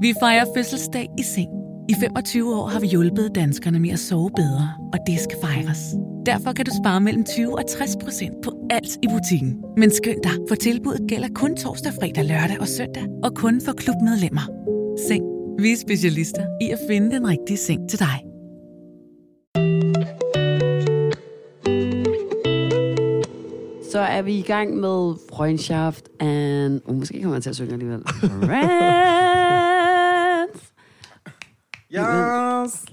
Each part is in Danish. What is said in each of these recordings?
Vi fejrer fødselsdag i seng. I 25 år har vi hjulpet danskerne med at sove bedre, og det skal fejres. Derfor kan du spare mellem 20 og 60 procent på alt i butikken. Men skynd dig, for tilbuddet gælder kun torsdag, fredag, lørdag og søndag, og kun for klubmedlemmer. Seng. Vi er specialister i at finde den rigtige seng til dig. Så er vi i gang med Freundschaft and... Uh, måske kommer jeg til at synge alligevel. Yes!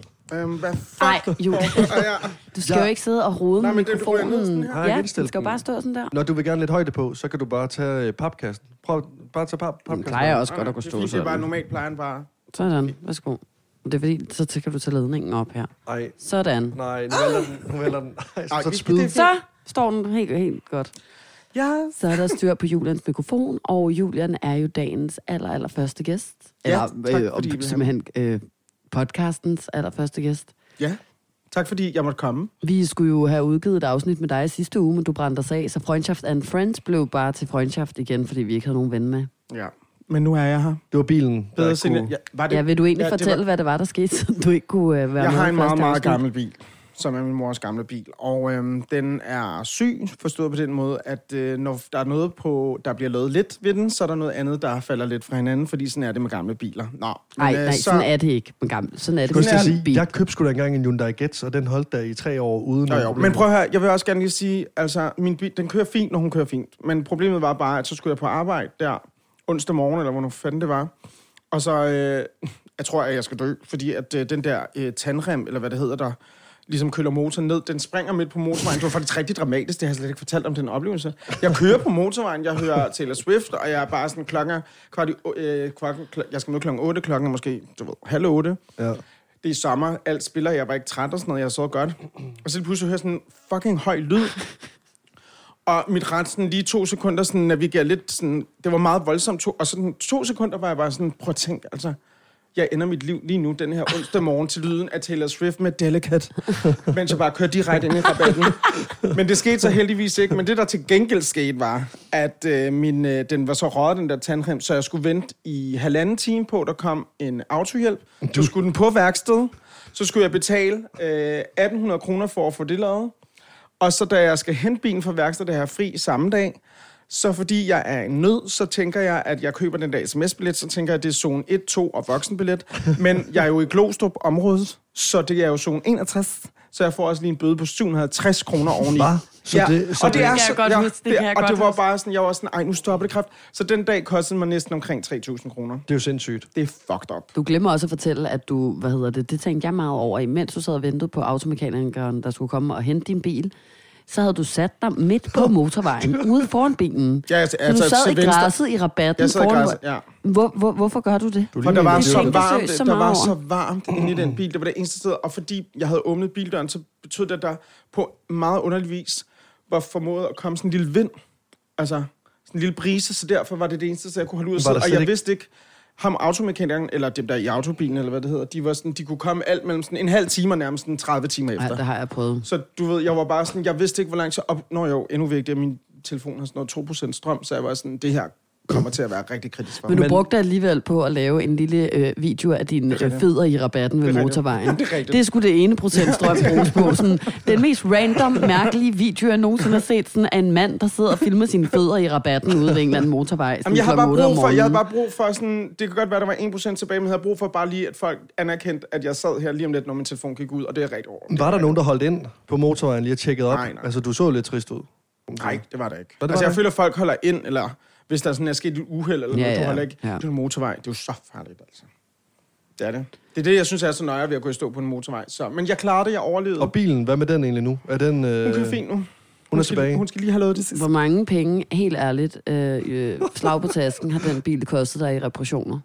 Um, hvad fuck? Nej, Julie. Ja. Du skal jo ikke sidde og rode Nej, med men det- du mikrofonen. sådan her. Ja, den stille skal jo den. bare stå sådan der. Når du vil gerne lidt højde på, så kan du bare tage øh, papkassen. Prøv bare at tage pap Den papkassen. plejer også godt at kunne stå fordi, Det er bare sådan. normalt plejer han bare. Sådan, værsgo. Det er fordi, så kan du tage ledningen op her. Nej, Sådan. nej, nu vælter den. Nu vælter den. Ej, så, Ej, så spyd. det- Så står den helt, helt godt. Yes! Så er der styr på Julians mikrofon, og Julian er jo dagens aller, aller første gæst. Ja, Eller, tak, fordi I vil have simpelthen øh, podcastens allerførste gæst. Ja, tak fordi jeg måtte komme. Vi skulle jo have udgivet et afsnit med dig sidste uge, men du brændte os af, så Freundschaft and Friends blev bare til Freundschaft igen, fordi vi ikke havde nogen ven med. Ja. Men nu er jeg her. Det var bilen, Bedre kunne... Ja, var det, Ja, vil du egentlig ja, det fortælle, var- hvad det var, der skete, så du ikke kunne øh, være Jeg med har i en meget, meget gammel bil, som er min mors gamle bil. Og øhm, den er syg, forstået på den måde, at øh, når der er noget, på, der bliver lavet lidt ved den, så er der noget andet, der falder lidt fra hinanden, fordi sådan er det med gamle biler. Nå, men, Nej, øh, nej, så, sådan er det ikke med gammel. Sådan er det Jeg, med er at bil. sige, jeg købte sgu da engang en Hyundai Getz, og den holdt der i tre år uden... Nogen jo. problemer. Men prøv høre, jeg vil også gerne lige sige, altså, min bil, den kører fint, når hun kører fint. Men problemet var bare, at så skulle jeg på arbejde der onsdag morgen, eller hvornår fanden det var. Og så, øh, jeg tror, at jeg skal dø, fordi at øh, den der øh, tandrem, eller hvad det hedder, der ligesom køler motoren ned, den springer midt på motorvejen. Det var faktisk rigtig dramatisk, det har jeg slet ikke fortalt om den oplevelse. Jeg kører på motorvejen, jeg hører Taylor Swift, og jeg er bare sådan klokken, kvart øh, kvart, jeg skal møde klokken 8, klokken er måske, du ved, halv 8 Ja. det er sommer, alt spiller, jeg var ikke træt og sådan noget, jeg så godt. Og så pludselig hører sådan en fucking høj lyd. Og mit ret sådan lige to sekunder sådan navigerer lidt sådan, det var meget voldsomt. To, og sådan to sekunder var jeg bare sådan, prøv at tænke, altså, jeg ender mit liv lige nu, den her onsdag morgen, til lyden af Taylor Swift med Delicate, mens jeg bare kører direkte ind i rabatten. Men det skete så heldigvis ikke. Men det, der til gengæld skete, var, at øh, min, øh, den var så røget, den der tandrem, så jeg skulle vente i halvanden time på, der kom en autohjælp. Så skulle den på værksted. Så skulle jeg betale øh, 1800 kroner for at få det lavet. Og så da jeg skal hente bilen fra værkstedet, der er fri samme dag, så fordi jeg er en nød, så tænker jeg, at jeg køber den der sms-billet, så tænker jeg, at det er zone 1, 2 og voksenbillet. Men jeg er jo i Glostrup området, så det er jo zone 61, så jeg får også lige en bøde på 750 kroner oveni. Hvad? Så ja, det- så og det, det- er Det kan så, jeg godt ja, huske, det kan jeg og godt det var huske. bare sådan, jeg var sådan, ej, nu stopper det kraft. Så den dag kostede mig næsten omkring 3.000 kroner. Det er jo sindssygt. Det er fucked up. Du glemmer også at fortælle, at du, hvad hedder det, det tænkte jeg meget over, imens du sad og ventede på automekanikeren, der skulle komme og hente din bil, så havde du sat dig midt på motorvejen, ude foran bilen. Ja, altså, så du altså, sad i venstre. græsset i rabatten Jeg sad i foran... græsset, ja. Hvor, hvor, hvorfor gør du det? Du For der var, Det så varmt, så der var så varmt inde i den bil. Det var det eneste sted. Og fordi jeg havde åbnet bildøren, så betød det, at der på meget underlig vis var formået at komme sådan en lille vind. Altså sådan en lille brise, så derfor var det det eneste sted, jeg kunne holde ud og sidde. Og jeg ikke- vidste ikke, ham automekanikeren, eller dem der i autobilen, eller hvad det hedder, de, var sådan, de kunne komme alt mellem sådan en halv time og nærmest sådan 30 timer efter. Nej, det har jeg prøvet. Så du ved, jeg var bare sådan, jeg vidste ikke, hvor langt så op... Nå jo, endnu vigtigere, min telefon har sådan noget 2% strøm, så jeg var sådan, det her kommer til at være rigtig kritisk for Men du brugte alligevel på at lave en lille øh, video af dine øh, fødder i rabatten ved Det motorvejen. Det er det sgu det ene procent strøm bruges på. Sådan, den mest random, mærkelige video, jeg nogensinde har set, sådan af en mand, der sidder og filmer sine fødder i rabatten ude ved en eller anden motorvej. Sådan Jamen, jeg havde bare brug for, jeg havde bare brug for sådan, det kan godt være, der var 1% tilbage, men jeg havde brug for bare lige, at folk anerkendte, at jeg sad her lige om lidt, når min telefon gik ud, og det er rigtig over. Var der nogen, der holdt ind på motorvejen lige og tjekkede op? Nej, nej. Altså, du så lidt trist ud. Nej, det var der ikke. var altså, der jeg føler, at folk holder ind, eller hvis der sådan er sket et uheld, eller Ja, noget, du ja, holder ikke. ja. Det er en motorvej. Det er jo så farligt, altså. Det er det. Det er det, jeg synes er så nøje ved at gå i stå på en motorvej. Så, men jeg klarede det, jeg overlevede. Og bilen, hvad med den egentlig nu? Er den... Øh... Hun kører fint nu. Hun er skal, tilbage. Hun skal lige have lavet det sidste. Hvor mange penge, helt ærligt, øh, øh, slag på tasken, har den bil kostet dig i reparationer?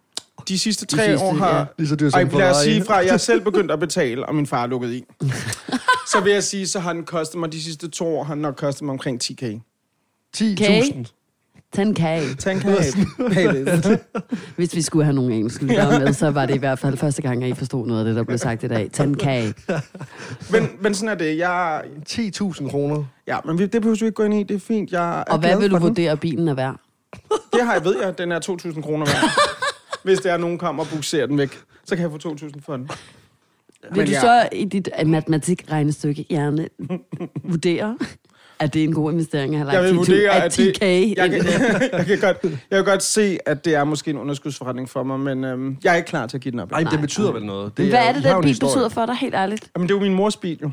De sidste De tre sidste, år har... ja. Lige så dyrt Ej, som lad os Ferrari. sige fra, at jeg selv begyndt at betale, og min far er lukket i. så vil jeg sige, så har den kostet mig de sidste to år, har den nok kostet mig omkring 10k. 10.000. 10k. Tænk her. Hvis vi skulle have nogle engelske lyttere med, så var det i hvert fald første gang, at I forstod noget af det, der blev sagt i dag. 10k. men, men sådan er det. Jeg, 10.000 kroner. ja, men det behøver vi ikke gå ind i. Det er fint. Jeg er Og hvad vil du den. vurdere, at bilen er værd? Det har jeg ved jeg. Den er 2.000 kroner værd. hvis der er nogen kommer og bukserer den væk. Så kan jeg få 2.000 for den. Vil du ja. så i dit matematikregnestykke gerne vurdere, at det er en god investering at have Jeg lagt vil 10, vurdere, at at 10k det, jeg, kan, det? jeg, kan godt, jeg kan godt se, at det er måske en underskudsforretning for mig, men øhm, jeg er ikke klar til at give den op. Ej, det Nej, betyder nej. vel noget. Hvad er det, har jo den en bil historie. betyder for dig, helt ærligt? Jamen, det er jo min mors bil, jo.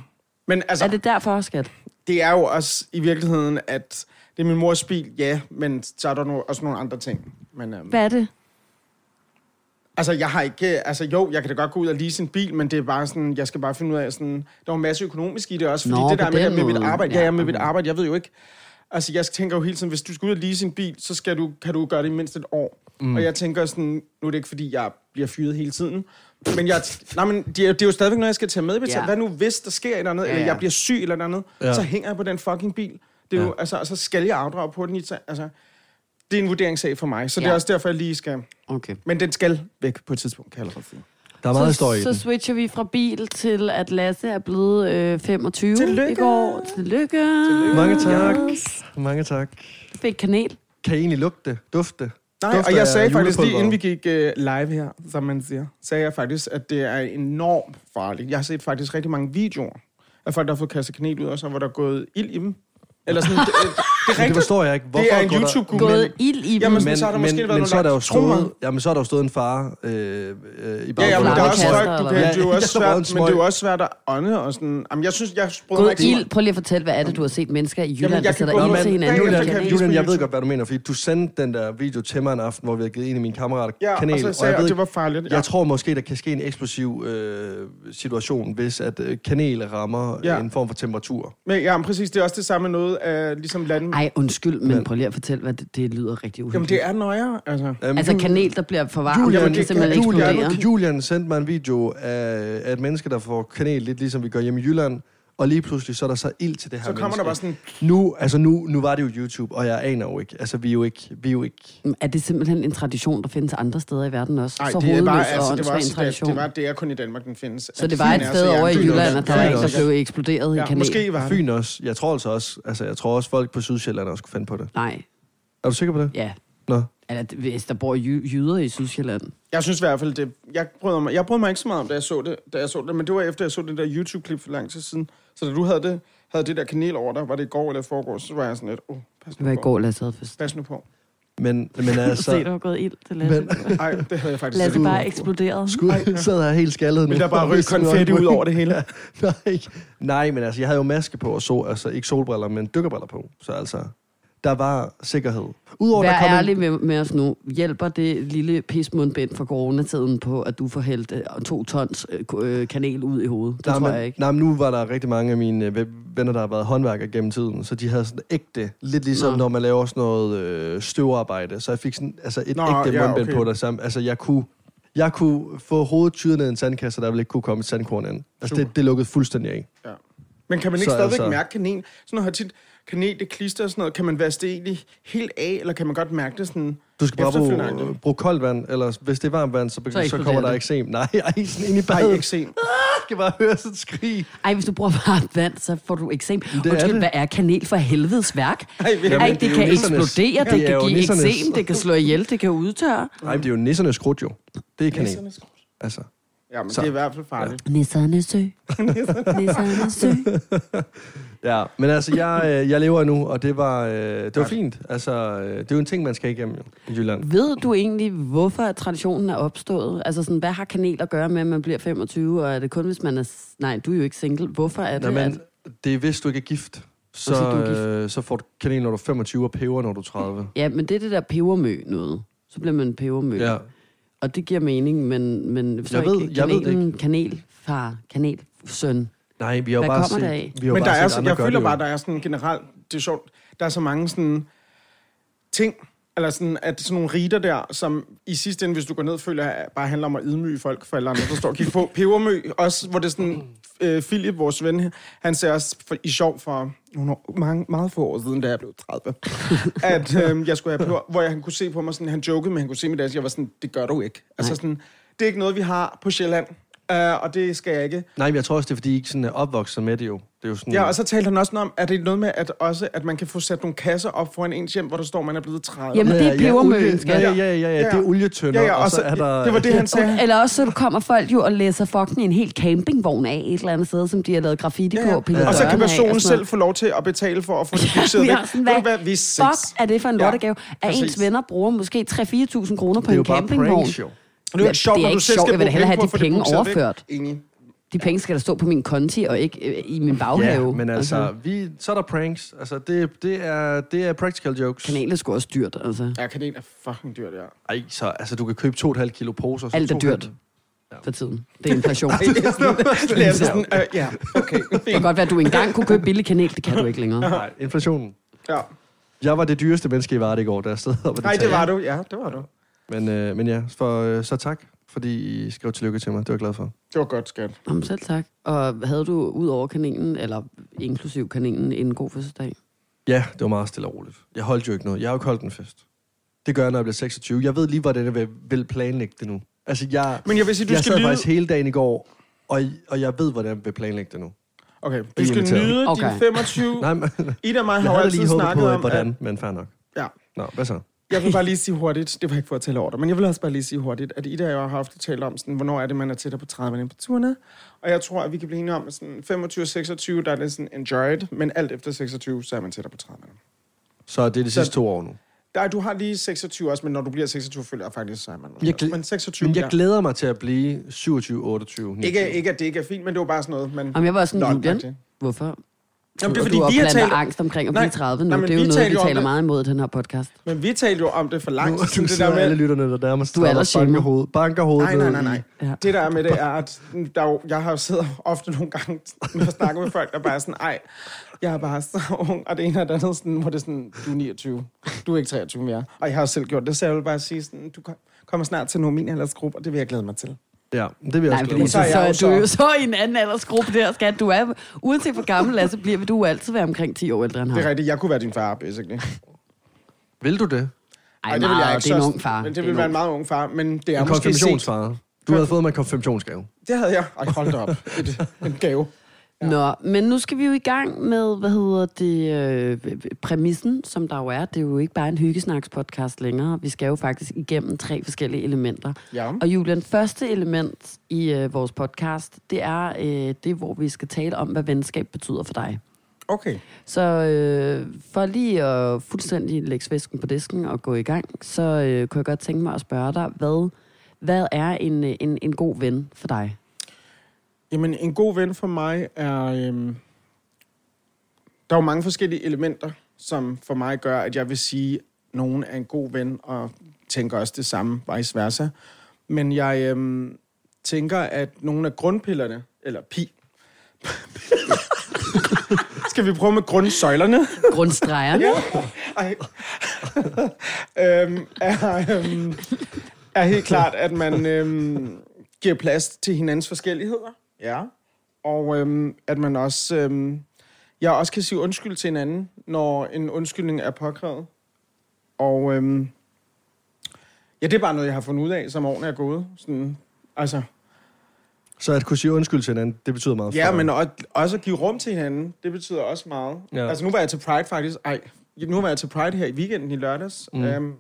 Men altså, Er det derfor, skat? det er jo også i virkeligheden, at det er min mors bil, ja, men så er der no, også nogle andre ting. Men, øhm, Hvad er det? Altså, jeg har ikke... Altså, jo, jeg kan da godt gå ud og lease en bil, men det er bare sådan, jeg skal bare finde ud af sådan... Der er en masse økonomisk i det også, fordi Nå, det der med, med mit arbejde... Ja, Ja, med mit arbejde, jeg ved jo ikke... Altså, jeg tænker jo hele tiden, hvis du skal ud og lease en bil, så skal du, kan du gøre det i mindst et år. Mm. Og jeg tænker sådan, nu er det ikke, fordi jeg bliver fyret hele tiden, men, jeg, nej, men det, er, det er jo stadigvæk noget, jeg skal tage med. Ja. Hvad nu, hvis der sker et eller andet, Ja, eller ja. jeg bliver syg eller noget andet, Ja. så hænger jeg på den fucking bil. Det er Ja. jo, altså, så skal jeg afdrage på den. Altså, det er en vurderingssag for mig, så det er Ja. også derfor, jeg lige skal... Okay. Men den skal væk på et tidspunkt, kan jeg allerede sige. Der er meget så, i så den. switcher vi fra bil til, at Lasse er blevet øh, 25 Tillykke! i går. Tillykke! Mange tak. Yes. Mange tak. Du fik kanel. Kan I egentlig lugte, dufte? Nej, Dufter og jeg sagde faktisk lige, inden vi gik uh, live her, som man siger, sagde jeg faktisk, at det er enormt farligt. Jeg har set faktisk rigtig mange videoer af folk, der har fået kastet kanel ud, og så hvor der er gået ild i dem. Eller sådan, det, det, er Men forstår jeg ikke. Hvorfor Det er en går der-. Gået ild i dem. Jamen, Men, så har der men, måske været men nogle så er der jo stået, jamen, så er der jo stået en far øh, øh, i Ja, ja, men baggrunden. det er også du kan, det er jo også Ja, svært, en men det er jo også svært at ånde og sådan. Jamen, jeg synes, jeg mig Gået ild. Prøv lige at fortælle, hvad er det, du har set mennesker i Jylland, jeg der sætter ild til hinanden? Julian, på jeg ved YouTube. godt, hvad du mener, fordi du sendte den der video til mig en aften, hvor vi havde givet en af mine kammerater Ja, kanel. og så sagde jeg, det var farligt. Ja. Jeg tror måske, der kan ske en eksplosiv øh, situation, hvis at øh, kanel rammer Ja. ja. en form for temperatur. Men ja, men præcis, det er også det samme noget af ligesom land. Ej, undskyld, men Men- prøv lige at fortælle, hvad det, det lyder rigtig Jamen, uhyggeligt. det er nøjere, altså. Øhm, Altså kanel, der bliver for varmt, Julian, det simpelthen Julian, eksploderer. Julian sendte mig en video af, af et menneske, der får kanel, lidt ligesom vi gør hjemme i Jylland. Og lige pludselig, så er der så ild til det her Så kommer menneske. der bare sådan... Nu, altså nu, nu var det jo YouTube, og jeg aner jo ikke. Altså, vi er jo ikke... Vi er jo ikke Er det simpelthen en tradition, der findes andre steder i verden også? Nej, så det er bare, altså, og det var, også, det, tradition. det, var, det er kun i Danmark, den findes. så det var et sted over i Jylland, at der var der blev eksploderet i Ja, kanel? måske var det. Fyn også. Jeg tror altså også, altså jeg tror også folk på Sydsjælland også kunne finde på det. Nej, Er du sikker på det? ja. Nå. Eller hvis der bor jy- jyder i Sydsjælland. Jeg synes i hvert fald, det, jeg brød mig, jeg brød mig ikke så meget om, da jeg så det, da jeg så det, men det var efter, jeg så det der YouTube-klip for lang tid siden. Så da du havde det, havde det der kanel over dig, var det i går eller i forgårs, så var jeg sådan lidt, oh, pas Det nu var i går, Lasse havde først. Pas nu på. Men, men Så... altså... Se, der var gået ild til Lasse. Men- Ej, det havde jeg faktisk Lasse bare eksploderet. Skud, sad her helt skaldet nu. Vil der bare det var- konfetti ud over det hele? Nej, nej, men altså, jeg havde jo maske på og så, altså ikke solbriller, men dykkerbriller på. Så altså, der var sikkerhed. Udover, Vær der kom ærlig en, med, med os nu. Hjælper det lille pismundbind fra coronatiden på, at du får hældt øh, to tons øh, øh, kanel ud i hovedet? Det nej, tror men, jeg ikke. Nej, men nu var der rigtig mange af mine venner, der har været håndværkere gennem tiden, så de havde sådan ægte, lidt ligesom Nå. når man laver sådan noget øh, støvarbejde, så jeg fik sådan, altså et Nå, ægte ja, mundbind okay. på der sammen. Altså, jeg kunne, jeg kunne få hovedet tyret ned i en sandkasse, der ville ikke kunne komme et sandkorn ind. Altså, Super. det, det lukkede fuldstændig af. Men kan man ikke Så stadigvæk altså- mærke kanel? Sådan noget tit kanel, det klister og sådan noget. Kan man vaske det egentlig helt af, eller kan man godt mærke det sådan... Du skal bare bruge, bruge koldt vand, eller hvis det er varmt vand, så, så, så kommer der det. eksem. Nej, ej, sådan ind i Nej, badet. ikke se. Jeg skal bare høre sådan et skrig. Ej, hvis du bruger varmt vand, så får du eksem. er Undskyld, det. hvad er kanel for helvedes værk? Ej, Ej, det, det kan nissernes- eksplodere, det det kan give nissernes- eksem, det kan slå ihjel, det kan udtørre. Nej, det er jo nissernes krudt jo. Det er kanel. Altså. Ja, men Så. det er i hvert fald farligt. Nisserne sø. Nisserne sø. Ja, men altså, jeg, øh, jeg lever nu, og det var, øh, det var fint. Altså, øh, det er jo en ting, man skal igennem jo, i Jylland. Ved du egentlig, hvorfor at traditionen er opstået? Altså sådan, hvad har kanel at gøre med, at man bliver 25, og er det kun, hvis man er... Nej, du er jo ikke single. Hvorfor er det, Nå, at... men det er, hvis du ikke er gift, så, du er gift. øh, så får du kanel, når du er 25, og peber, når du er 30. Ja, men det er det der pebermø noget. Så bliver man pebermø. Ja. Og det giver mening, men, men Jeg ved- ikke, jeg ved det kanelen, kanelfar, kanelsøn. Nej, vi har jo Hvad bare kommer set, der af? Vi har Men der bare er, set så, andre jeg føler bare, der er sådan generelt, det er sjovt, der er så mange sådan ting, eller sådan, at sådan nogle riter der, som i sidste ende, hvis du går ned, føler jeg bare handler om at ydmyge folk for alle andre, der står og kigger på. Pebermø, også, hvor det er sådan, øh, Philip, vores ven, han ser også for, i sjov for nogle mange, meget få år siden, da jeg blev 30, at øh, jeg skulle have peber, hvor jeg, han kunne se på mig, sådan, han jokede, men han kunne se mit as, jeg var sådan, det gør du ikke. Altså Nej. sådan, det er ikke noget, vi har på Sjælland, øh, og det skal jeg ikke. Nej, men jeg tror også, det er, fordi I ikke sådan er opvokset med det jo. Det er jo sådan... Ja, og så talte han også om, at det er noget med, at, også, at man kan få sat nogle kasser op foran ens hjem, hvor der står, at man er blevet 30. Jamen, det er pebermøen, ja, ja, ja, ja, ja, det er olietønder, Ja, ja, og så er der... Det var det, han sagde. Eller også så kommer folk jo og læser fucking en helt campingvogn af et eller andet sted, som de har lavet graffiti Ja, på. pillet ja. Og så kan personen og selv få lov til at betale for at få det Vi væk. hvad hvad, vi er fuck er det for en Ja, lortegave? At ens venner bruger måske 3-4.000 kroner på det er jo en bare campingvogn. pranks, jo. Det er jo ikke sjovt, det er når du ikke selv sjovt. skal Jeg vil da bruge hellere have penge på at få det overført. Enig. De penge skal der stå på min konti og ikke øh, i min baghave. Ja, men altså, vi, så er der pranks. Altså, det, det, er, det er practical jokes. Kanalen er sgu også dyrt, altså. Ja, kanel er fucking dyrt, ja. Ej, så altså, du kan købe 2,5 kilo poser. så Alt er dyrt halv- for tiden. Det er inflation. Det er sådan, øh, ja, okay. Det kan godt være, at du engang kunne købe billig kanel. Det kan du ikke længere. Nej, inflationen. Ja. Jeg var det dyreste menneske i Varde i går, da jeg stod og Nej, det var du. Ja, det var du. Men, øh, men ja, for, øh, så tak, fordi I skrev tillykke til mig. Det var jeg glad for. Det var godt, skat. Om selv tak. Og havde du ud over kaninen, eller inklusiv kaninen, en god fødselsdag? Ja, det var meget stille og roligt. Jeg holdt jo ikke noget. Jeg har jo ikke holdt en fest. Det gør jeg, når jeg bliver 26. Jeg ved lige, hvordan jeg vil, vil planlægge det nu. Altså, jeg, Men jeg vil sige, du jeg skal sad nyde... faktisk hele dagen i går, og, og jeg ved, hvordan jeg vil planlægge det nu. Okay, du skal inviteret. nyde Okay. dine 25... Nej, men, Ida og mig jeg har jo altid lige snakket på, om, hvordan, at... men fair nok. Ja. Nå, hvad så? Jeg vil bare lige sige hurtigt, det var ikke for at tale over dig, men jeg vil også bare lige sige hurtigt, at Ida og jeg har ofte talt om, sådan, hvornår er det, man er tættere på 30 på turene. Og jeg tror, at vi kan blive enige om, at sådan 25 og 26, der er det sådan enjoyed, men alt efter 26, så er man tættere på 30. Så det er de Så- sidste to år nu. Nej, du har lige 26 også, men når du bliver 26, føler jeg faktisk, så er man Jeg glæ- Men 26, Men jeg ja. glæder mig til at blive 27, 28, 29. Ikke, ikke, at det ikke er fint, men det var bare sådan noget, man... Om jeg var sådan, Julian, hvorfor? Jamen, det er Og fordi, du vi har talt... angst omkring at Nej, blive 30 nu. nej, men det er jo noget, vi taler meget imod i den her podcast. Men vi talte jo om det for Nu, lang tid. du det der med, alle lytterne der nærmest Du er og aldersshamer. banker hovedet, banker hovedet Nej, nej, nej, nej. Ja. Det der er med det er, at der er jo, jeg har jo siddet ofte nogle gange med at snakke med folk, der bare er sådan, ej, jeg er bare så ung, og det ene og det andet, sådan, hvor det er sådan, du er 29, du er ikke 23 mere. Og jeg har jo selv gjort det, så jeg vil bare sige sådan, du kom- kommer snart til nogle min aldersgruppe, og det vil jeg glæde mig til. Ja, det vil jeg Nej, også fordi glæde så, mig så er så, du er jo så- i en anden aldersgruppe der, skat. Du er, uanset hvor gammel så bliver, vil du altid være omkring 10 år ældre end ham. Det er rigtigt, jeg kunne være din far, basically. Vil du det? Ej, det vil jeg ikke. det er en så- ung far. Men det er vil en være en meget ung far, men det er En måske set. konfirmationsfar. Du havde fået mig en konfirmationsgave. Det havde jeg. Ej, hold da op. Et, en gave. Nå, men nu skal vi jo i gang med, hvad hedder det, øh, præmissen, som der jo er. Det er jo ikke bare en hyggesnaks-podcast længere. Vi skal jo faktisk igennem tre forskellige elementer. Ja. Og Julian, første element i øh, vores podcast, det er øh, det, hvor vi skal tale om, hvad venskab betyder for dig. Okay. Så øh, for lige at fuldstændig lægge svæsken på disken og gå i gang, så øh, kunne jeg godt tænke mig at spørge dig, hvad, hvad er en, øh, en, en god ven for dig? Jamen, en god ven for mig er... Øhm, der er jo mange forskellige elementer, som for mig gør, at jeg vil sige, at nogen er en god ven, og tænker også det samme, vice versa. Men jeg øhm, tænker, at nogle af grundpillerne, eller pi... Skal vi prøve med grundsøjlerne? Grundstregerne? Ja. Øhm, er, øhm, er helt klart, at man øhm, giver plads til hinandens forskelligheder. Ja. Og øhm, at man også, øhm, jeg også kan sige undskyld til hinanden, når en undskyldning er påkrævet. Og øhm, ja, det er bare noget, jeg har fundet ud af, som årene er gået. Sådan, altså, Så at kunne sige undskyld til hinanden, det betyder meget Ja, for men også, også at give rum til hinanden, det betyder også meget. Ja. Altså nu var jeg til Pride faktisk, ej, nu var jeg til Pride her i weekenden i lørdags, mm. øhm,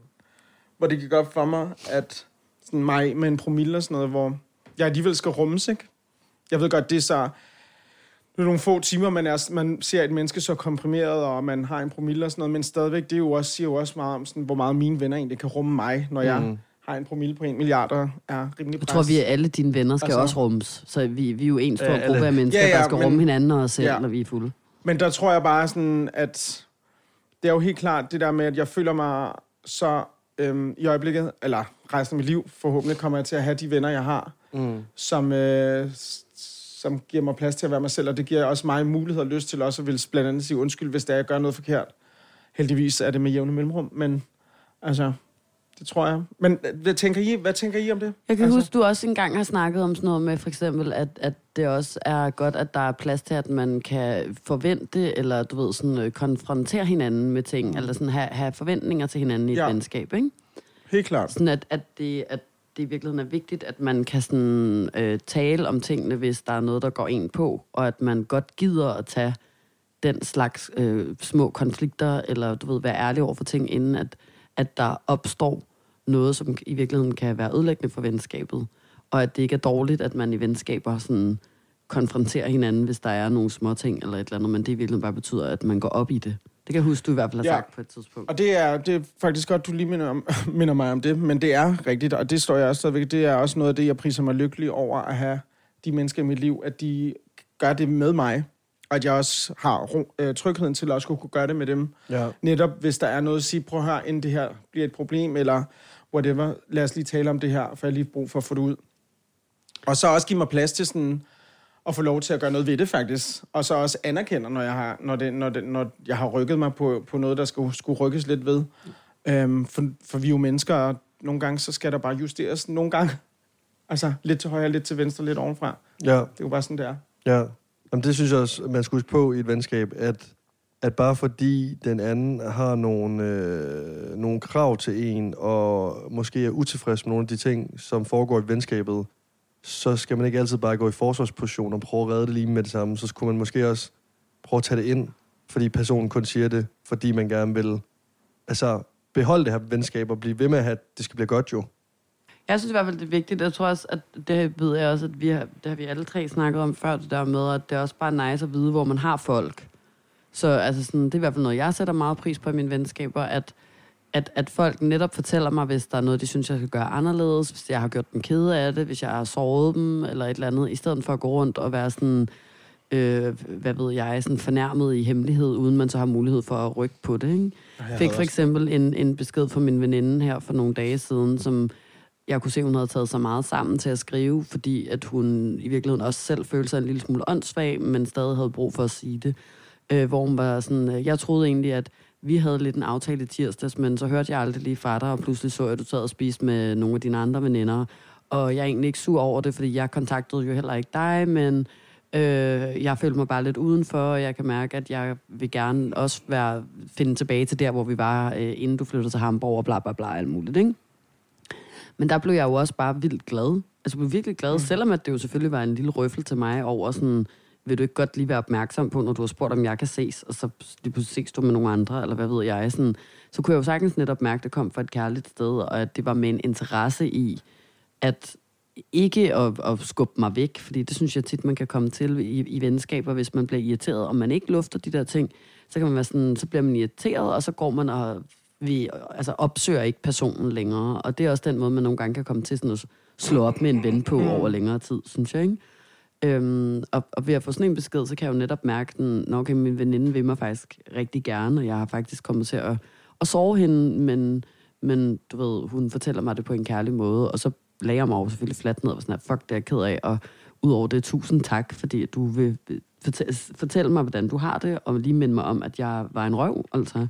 hvor det gik op for mig, at sådan mig med en promille og sådan noget, hvor jeg alligevel skal rummes, ikke? Jeg ved godt, det er så... Det er nogle få timer, man, er, man ser et menneske så komprimeret, og man har en promille og sådan noget, men stadigvæk, det er jo også, siger jo også meget om, sådan, hvor meget mine venner egentlig kan rumme mig, når jeg Mm. har en promille på en milliard og er rimelig Jeg tror, vi er alle dine venner skal Altså- også rummes. Så vi, vi er jo en stor ja, gruppe af mennesker, Ja, ja, der skal men- rumme hinanden og os selv, ja. Når vi er fulde. Men der tror jeg bare sådan, at det er jo helt klart det der med, at jeg føler mig så øhm, i øjeblikket, eller resten af mit liv, forhåbentlig kommer jeg til at have de venner, jeg har, Mm. som, øh, som giver mig plads til at være mig selv, og det giver også mig mulighed og lyst til også at vil blandt andet sige undskyld, hvis det er, jeg gør noget forkert. Heldigvis er det med jævne mellemrum, men altså, det tror jeg. Men øh, hvad tænker I, hvad tænker I om det? Jeg kan altså, huske, du også engang har snakket om sådan noget med, for eksempel, at, at det også er godt, at der er plads til, at man kan forvente, eller du ved, sådan øh, konfrontere hinanden med ting, eller sådan have, have forventninger til hinanden i et Ja. venskab, ikke? Helt klart. Sådan at, at, det, at det i virkeligheden er vigtigt, at man kan sådan, øh, tale om tingene, hvis der er noget, der går en på, og at man godt gider at tage den slags øh, små konflikter, eller du ved, være ærlig over for ting, inden at, at der opstår noget, som i virkeligheden kan være ødelæggende for venskabet. Og at det ikke er dårligt, at man i venskaber sådan konfronterer hinanden, hvis der er nogle små ting eller et eller andet, men det i virkeligheden bare betyder, at man går op i det. Det kan jeg huske, du i hvert fald har Ja. sagt på et tidspunkt. Og det er, det er faktisk godt, du lige minder, om, minder mig om det, men det er rigtigt, og det står jeg også stadigvæk. Det er også noget af det, jeg priser mig lykkelig over at have de mennesker i mit liv, at de gør det med mig, og at jeg også har ro, øh, trygheden til at også kunne gøre det med dem. Ja. Netop hvis der er noget at sige, prøv at høre, inden det her bliver et problem, eller whatever, lad os lige tale om det her, for jeg har lige brug for at få det ud. Og så også give mig plads til sådan at få lov til at gøre noget ved det faktisk. Og så også anerkender, når jeg har, når det, når det, når jeg har rykket mig på, på noget, der skulle, skulle rykkes lidt ved. Øhm, for, for vi er jo mennesker, og nogle gange så skal der bare justeres. Nogle gange, altså lidt til højre, lidt til venstre, lidt ovenfra. Ja, Det er jo bare sådan, det er. ja. Jamen, det synes jeg også, man skal huske på i et venskab, at, at bare fordi den anden har nogle, øh, nogle krav til en, og måske er utilfreds med nogle af de ting, som foregår i venskabet, så skal man ikke altid bare gå i forsvarsposition og prøve at redde det lige med det samme. Så skulle man måske også prøve at tage det ind, fordi personen kun siger det, fordi man gerne vil altså, beholde det her venskab og blive ved med at have, at det skal blive godt jo. Jeg synes i hvert fald, det er vigtigt. Jeg tror også, at det ved jeg også, at vi har, det har vi alle tre snakket om før, det der med, at det er også bare nice at vide, hvor man har folk. Så altså sådan, det er i hvert fald noget, jeg sætter meget pris på i mine venskaber, at, at, at folk netop fortæller mig, hvis der er noget, de synes, jeg skal gøre anderledes, hvis jeg har gjort dem kede af det, hvis jeg har såret dem, eller et eller andet, i stedet for at gå rundt og være sådan, øh, hvad ved jeg, sådan fornærmet i hemmelighed, uden man så har mulighed for at rykke på det, ikke? Jeg fik for eksempel en, en besked fra min veninde her for nogle dage siden, som jeg kunne se, hun havde taget sig meget sammen til at skrive, fordi at hun i virkeligheden også selv følte sig en lille smule åndssvag, men stadig havde brug for at sige det. Øh, hvor hun var sådan, øh, jeg troede egentlig, at vi havde lidt en aftale i tirsdags, men så hørte jeg aldrig lige fra dig, og pludselig så jeg, at du sad og spiste med nogle af dine andre veninder. Og jeg er egentlig ikke sur over det, fordi jeg kontaktede jo heller ikke dig, men øh, jeg følte mig bare lidt udenfor, og jeg kan mærke, at jeg vil gerne også være, finde tilbage til der, hvor vi var, øh, inden du flyttede til Hamburg, og bla bla bla, alt muligt, ikke? Men der blev jeg jo også bare vildt glad. Altså, jeg blev virkelig glad, mm. selvom at det jo selvfølgelig var en lille røffel til mig over sådan, vil du ikke godt lige være opmærksom på, når du har spurgt, om jeg kan ses, og så lige pludselig ses du med nogle andre, eller hvad ved jeg, sådan, så kunne jeg jo sagtens netop mærke, at det kom fra et kærligt sted, og at det var med en interesse i, at ikke at, at skubbe mig væk, fordi det synes jeg tit, man kan komme til i, i venskaber, hvis man bliver irriteret, og man ikke lufter de der ting, så kan man være sådan, så bliver man irriteret, og så går man og vi altså opsøger ikke personen længere, og det er også den måde, man nogle gange kan komme til sådan at slå op med en ven på over længere tid, synes jeg, ikke? Øhm, og, og ved at få sådan en besked, så kan jeg jo netop mærke, den, nok okay, min veninde vil mig faktisk rigtig gerne, og jeg har faktisk kommet til at, at sove hende, men, men du ved, hun fortæller mig det på en kærlig måde, og så lagde jeg mig over selvfølgelig fladt ned og var sådan, her, fuck, det er jeg ked af, og udover det, tusind tak, fordi du vil fortælle, fortælle mig, hvordan du har det, og lige minde mig om, at jeg var en røv, altså.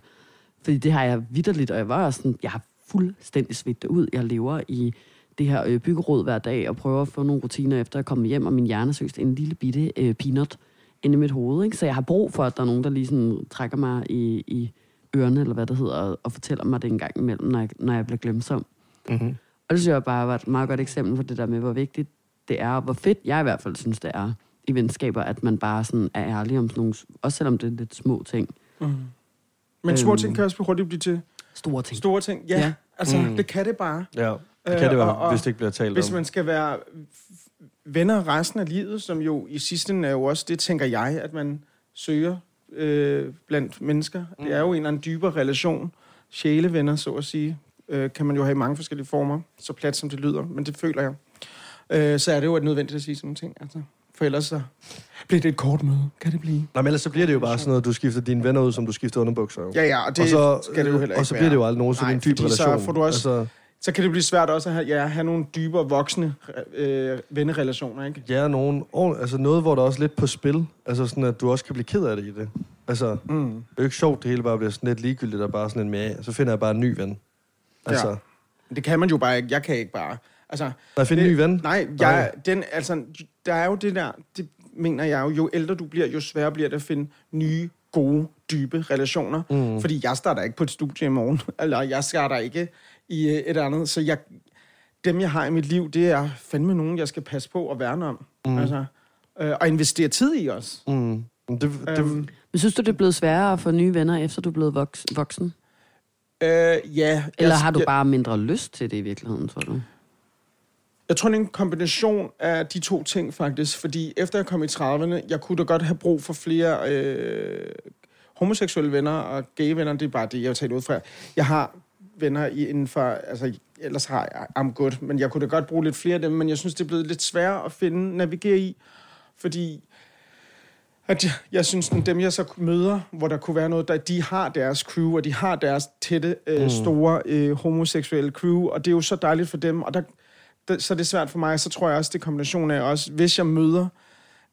Fordi det har jeg vidderligt, og jeg var også sådan, jeg har fuldstændig svigtet ud. Jeg lever i det her øh, byggeråd hver dag, og prøver at få nogle rutiner efter at komme hjem, og min hjerne søgte en lille bitte øh, peanut inde i mit hoved. Ikke? Så jeg har brug for, at der er nogen, der lige sådan trækker mig i, i ørerne, eller hvad det hedder, og, og fortæller mig det en gang imellem, når jeg, når jeg bliver glemsom. Mm-hmm. Og det synes jeg bare var et meget godt eksempel på det der med, hvor vigtigt det er, og hvor fedt jeg i hvert fald synes, det er i venskaber, at man bare sådan er ærlig om sådan nogle, også selvom det er lidt små ting. Mm. Men små Øhm. ting kan også hurtigt blive til Store ting. store ting. Ja, Ja. ja. altså Mm. det kan det bare. Ja, det Øh, kan det være, og- og hvis det ikke bliver talt Hvis om. man skal være venner resten af livet, som jo i sidste ende er jo også, det tænker jeg, at man søger øh, blandt mennesker. Det er jo en eller anden dybere relation. Sjælevenner, så at sige, øh, kan man jo have i mange forskellige former, så plat som det lyder, men det føler jeg. Øh, så er det jo nødvendigt at sige sådan nogle ting. Altså. For ellers så bliver det et kort møde, kan det blive. Nej, men ellers så bliver det jo bare sådan noget, du skifter dine venner ud, som du skifter underbukser. Jo. Ja, ja, og det og så, skal det jo heller ikke Og så bliver det jo aldrig nogen sådan Nej, en dyb fordi så relation. får du også- Altså, Så kan det blive svært også at have, ja, have nogle dybere voksne øh, vennerelationer, ikke? ja, nogen, og, altså noget, hvor der er også lidt på spil. Altså sådan, at du også kan blive ked af det i det. Altså, Mm. det er jo ikke sjovt, det hele bare bliver sådan lidt ligegyldigt, og bare sådan en med, så finder jeg bare en ny ven. Altså, Ja. Det kan man jo bare ikke. Jeg kan ikke bare. Altså, jeg finder en ny ven. Nej, jeg, den, altså, der er jo det der, det mener jeg jo, jo ældre du bliver, jo sværere bliver det at finde nye, gode, dybe relationer. Mm. Fordi jeg starter ikke på et studie i morgen, eller jeg starter ikke i øh, et andet, så jeg, dem, jeg har i mit liv, det er fandme nogen, jeg skal passe på og værne om. Mm. Altså, øh, og investere tid i os. Mm. Det, det, Øhm, Men synes du, det er blevet sværere at få nye venner, efter du er blevet voks, voksen? øh, ja. Eller jeg, har du jeg, bare mindre lyst til det i virkeligheden, tror du? Jeg tror, det er en kombination af de to ting, faktisk. Fordi efter jeg kom i 30'erne, jeg kunne da godt have brug for flere øh, homoseksuelle venner og gay venner. Det er bare det, jeg vil tage ud fra. Jeg har venner i, inden for... Altså, ellers har jeg I'm good, men jeg kunne da godt bruge lidt flere af dem. Men jeg synes, det er blevet lidt sværere at finde, navigere i. Fordi at jeg, jeg synes, at dem jeg så møder, hvor der kunne være noget, der de har deres crew, og de har deres tætte, øh, mm. store øh, homoseksuelle crew, og det er jo så dejligt for dem, og der, der, så er det svært for mig, så tror jeg også, det er kombination af også, hvis jeg møder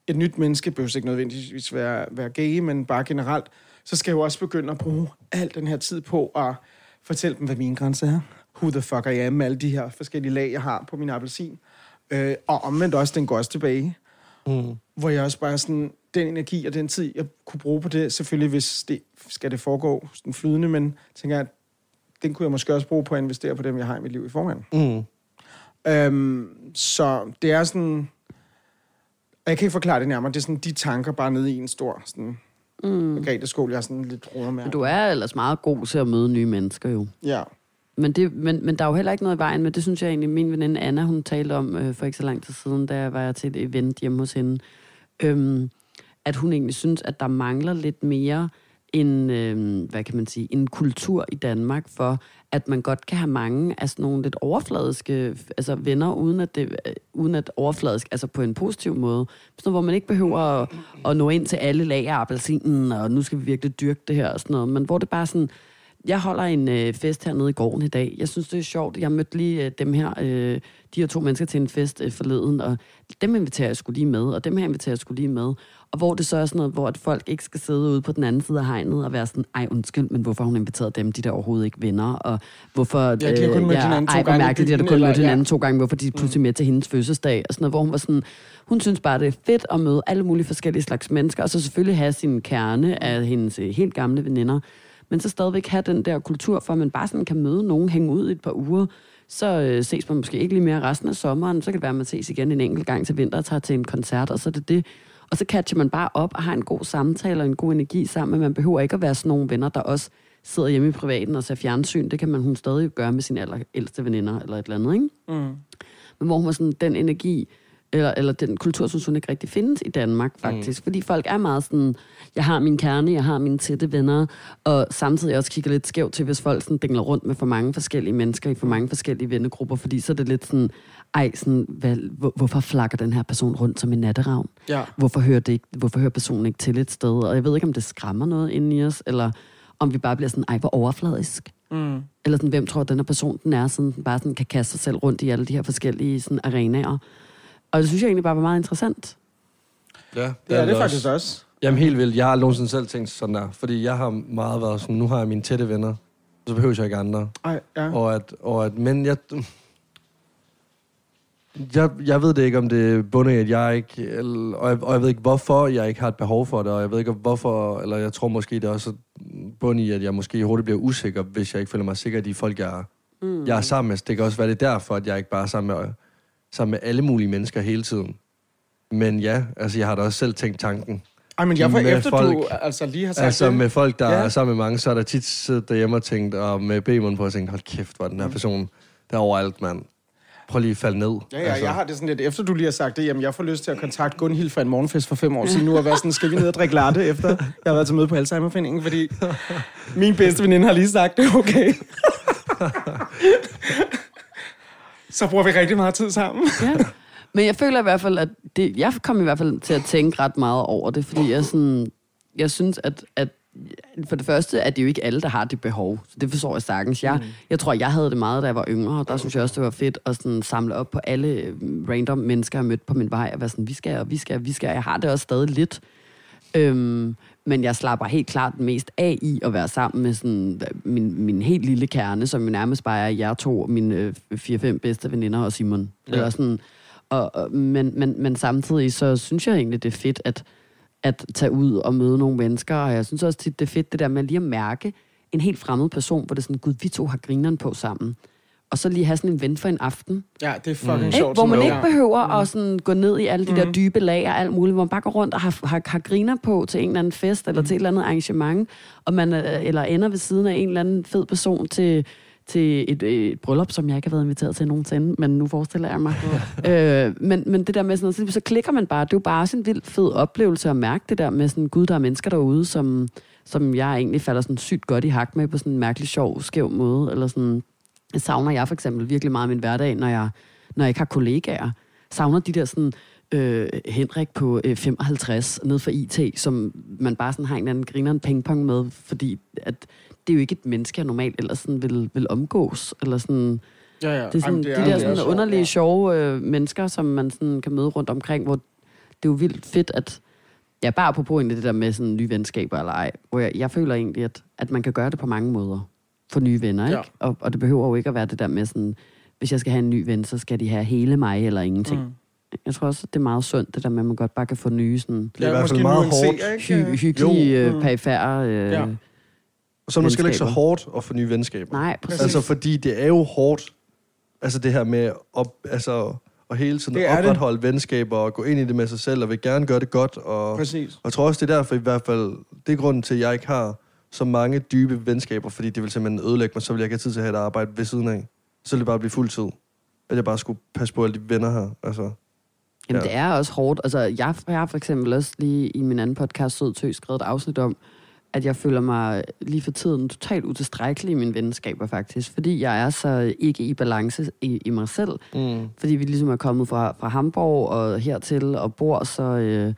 et nyt menneske, behøver ikke nødvendigvis være, være gay, men bare generelt, så skal jeg jo også begynde at bruge al den her tid på at fortælle dem, hvad mine grænser er. Who the fuck I am, alle de her forskellige lag, jeg har på min appelsin. Øh, og omvendt også, den går også tilbage. mm. Hvor jeg også bare sådan, den energi og den tid, jeg kunne bruge på det, selvfølgelig hvis det skal det foregå sådan flydende, men tænker jeg, at den kunne jeg måske også bruge på at investere på dem, jeg har i mit liv i forvejen. Mm. Øhm, så det er sådan... Og jeg kan ikke forklare det nærmere. Det er sådan de tanker bare nede i en stor sådan, mm. Margrethe skål, jeg er sådan lidt roder med. Men du er ellers meget god til at møde nye mennesker jo. Ja. Men, det, men, men der er jo heller ikke noget i vejen med, det synes jeg egentlig, min veninde Anna, hun talte om øh, for ikke så lang tid siden, da jeg var til et event hjemme hos hende, øhm, at hun egentlig synes, at der mangler lidt mere en, øh, hvad kan man sige, en kultur i Danmark for, at man godt kan have mange af sådan nogle lidt overfladiske altså venner, uden at, det, øh, uden at overfladisk, altså på en positiv måde. Sådan noget, hvor man ikke behøver at, at nå ind til alle lag af appelsinen, og nu skal vi virkelig dyrke det her og sådan noget, men hvor det bare sådan, jeg holder en øh, fest hernede i gården i dag. Jeg synes, det er sjovt. Jeg mødte lige øh, dem her, øh, de her to mennesker til en fest øh, forleden, og dem inviterer jeg skulle lige med, og dem her inviterer jeg skulle lige med. Og hvor det så er sådan noget, hvor at folk ikke skal sidde ude på den anden side af hegnet og være sådan, ej undskyld, men hvorfor har hun inviteret dem, de der overhovedet ikke venner, og hvorfor... Ja, de har kun mødt hinanden to ej, gange i mærkeligt, de har kun eller- mødt hinanden ja. to gange, hvorfor de er pludselig med til hendes fødselsdag, og sådan noget, hvor hun var sådan, hun synes bare, det er fedt at møde alle mulige forskellige slags mennesker, og så selvfølgelig have sin kerne af hendes øh, helt gamle veninder, men så stadigvæk have den der kultur, for at man bare sådan kan møde nogen, hænge ud i et par uger, så øh, ses man måske ikke lige mere resten af sommeren, så kan det være, at man ses igen en enkelt gang til vinter og tager til en koncert, og så er det det. Og så catcher man bare op og har en god samtale og en god energi sammen, men man behøver ikke at være sådan nogle venner, der også sidder hjemme i privaten og ser fjernsyn. Det kan man hun stadig gøre med sine allerældste veninder eller et eller andet, ikke? Mm. men hvor hun sådan, den energi, eller, eller den kultur, synes hun ikke rigtig findes i Danmark, faktisk. Mm. Fordi folk er meget sådan, jeg har min kerne, jeg har mine tætte venner, og samtidig også kigger lidt skævt til, hvis folk sådan dingler rundt med for mange forskellige mennesker i for mange forskellige vennegrupper, fordi så er det lidt sådan, ej, sådan, hvad, hvor, hvorfor flakker den her person rundt som en natteravn? Ja. Hvorfor hører, det ikke, hvorfor hører personen ikke til et sted? Og jeg ved ikke, om det skræmmer noget inde i os, eller om vi bare bliver sådan, ej, hvor overfladisk. Mm. Eller sådan, hvem tror, den her person den er, sådan, den bare sådan kan kaste sig selv rundt i alle de her forskellige sådan, arenaer. Og det synes jeg egentlig bare var meget interessant. Ja, Det er det faktisk også. Jamen helt vildt. Jeg har nogensinde selv tænkt sådan der. Fordi jeg har meget været sådan, nu har jeg mine tætte venner. Så behøver jeg ikke andre. Ej, ja. Og at, og at, men jeg, jeg, jeg ved det ikke, om det er bundet i, at jeg ikke, eller, og, jeg, og jeg ved ikke, hvorfor jeg ikke har et behov for det, og jeg ved ikke, hvorfor, eller jeg tror måske, det er også bundet i, at jeg måske hurtigt bliver usikker, hvis jeg ikke føler mig sikker i de folk, jeg er, mm. jeg er sammen med. Det kan også være det er derfor, at jeg ikke bare er sammen med, sammen med alle mulige mennesker hele tiden. Men ja, altså jeg har da også selv tænkt tanken. Ej, men jeg får Med efter, folk. du altså lige har sagt Altså det. med folk, der Ja. er sammen med mange, så er der tit siddet derhjemme og tænkt, og med b på og tænkt, hold kæft, hvor den her person der er overalt, mand. Prøv lige at falde ned. Ja, ja, altså. jeg har det sådan lidt, efter du lige har sagt det, jamen jeg får lyst til at kontakte Gunhild fra en morgenfest for fem år siden nu, og være sådan, skal vi ned og drikke latte efter, jeg har været til møde på Alzheimerforeningen, fordi min bedste veninde har lige sagt, det okay. Så bruger vi rigtig meget tid sammen. Ja. Men jeg føler i hvert fald, at det, jeg kom i hvert fald til at tænke ret meget over det, fordi jeg, sådan, jeg synes, at, at for det første er det jo ikke alle, der har det behov. Så det forstår jeg sagtens. Jeg, jeg tror, jeg havde det meget, da jeg var yngre, og der synes jeg også, det var fedt at sådan samle op på alle øh, random mennesker, jeg mødte på min vej, og være sådan, vi skal, og vi skal, vi skal. Jeg har det også stadig lidt. Øhm, men jeg slapper helt klart mest af i at være sammen med sådan, min, min helt lille kerne, som jo nærmest bare er jer to, mine øh, fire-fem bedste veninder og Simon. Ja. Eller sådan, og, og, men, men, men samtidig så synes jeg egentlig, det er fedt at, at tage ud og møde nogle mennesker, og jeg synes også tit, det er fedt det der med lige at mærke en helt fremmed person, hvor det er sådan, gud, vi to har grineren på sammen. og så lige have sådan en ven for en aften. Ja, det er fucking Mm. Sjovt. Hvor man ikke behøver at sådan gå ned i alle de der Mhm. dybe lag og alt muligt, hvor man bare går rundt og har, har, har griner på til en eller anden fest eller til et eller andet arrangement, og man, øh, eller ender ved siden af en eller anden fed person til, til et, et bryllup, som jeg ikke har været inviteret til nogensinde, men nu forestiller jeg mig. øh, men, men det der med sådan noget, så, klikker man bare. Det er jo bare også en vild fed oplevelse at mærke det der med sådan, gud, der er mennesker derude, som, som jeg egentlig falder sådan sygt godt i hak med på sådan en mærkelig sjov, skæv måde, eller sådan, savner jeg for eksempel virkelig meget min hverdag, når jeg, når jeg ikke har kollegaer. Savner de der sådan, øh, Henrik på øh, 55 ned for IT, som man bare sådan har en eller anden griner en pingpong med, fordi at det er jo ikke et menneske, jeg normalt ellers sådan vil, vil omgås. Eller sådan, Ja, ja. det er sådan, Jamen, de er- der det er sådan sjovt, underlige, ja. sjove øh, mennesker, som man sådan kan møde rundt omkring, hvor det er jo vildt fedt, at Ja, bare på egentlig det der med sådan nye venskaber eller ej, hvor jeg, jeg føler egentlig, at, at man kan gøre det på mange måder for nye venner, ikke? Ja. Og, og det behøver jo ikke at være det der med sådan, hvis jeg skal have en ny ven, så skal de have hele mig eller ingenting. Mm. Jeg tror også, at det er meget sundt, det der med, at man godt bare kan få nye sådan Det er i hvert fald meget hårdt. hy- hyggelige, Jo. øh, Mm. perifære... Øh, Ja. Og så er det måske heller ikke så hårdt at få nye venskaber. Nej, præcis. Altså, fordi det er jo hårdt, altså det her med at, altså, at hele tiden Det er det. opretholde venskaber og gå ind i det med sig selv og vil gerne gøre det godt. Og, Præcis. og jeg tror også, det er derfor i hvert fald, det er grunden til, at jeg ikke har så mange dybe venskaber, fordi det vil simpelthen ødelægge mig, så vil jeg ikke have tid til at have et arbejde ved siden af. Så vil det bare blive fuld tid. At jeg bare skulle passe på alle de venner her. Altså, Jamen, Ja. det er også hårdt. Altså, jeg, jeg har for eksempel også lige i min anden podcast, Sød Tø, skrevet et afsnit om, at jeg føler mig lige for tiden totalt utilstrækkelig i mine venskaber, faktisk. Fordi jeg er så ikke i balance i, i mig selv. mm. Fordi vi ligesom er kommet fra, fra Hamburg og hertil og bor så øh,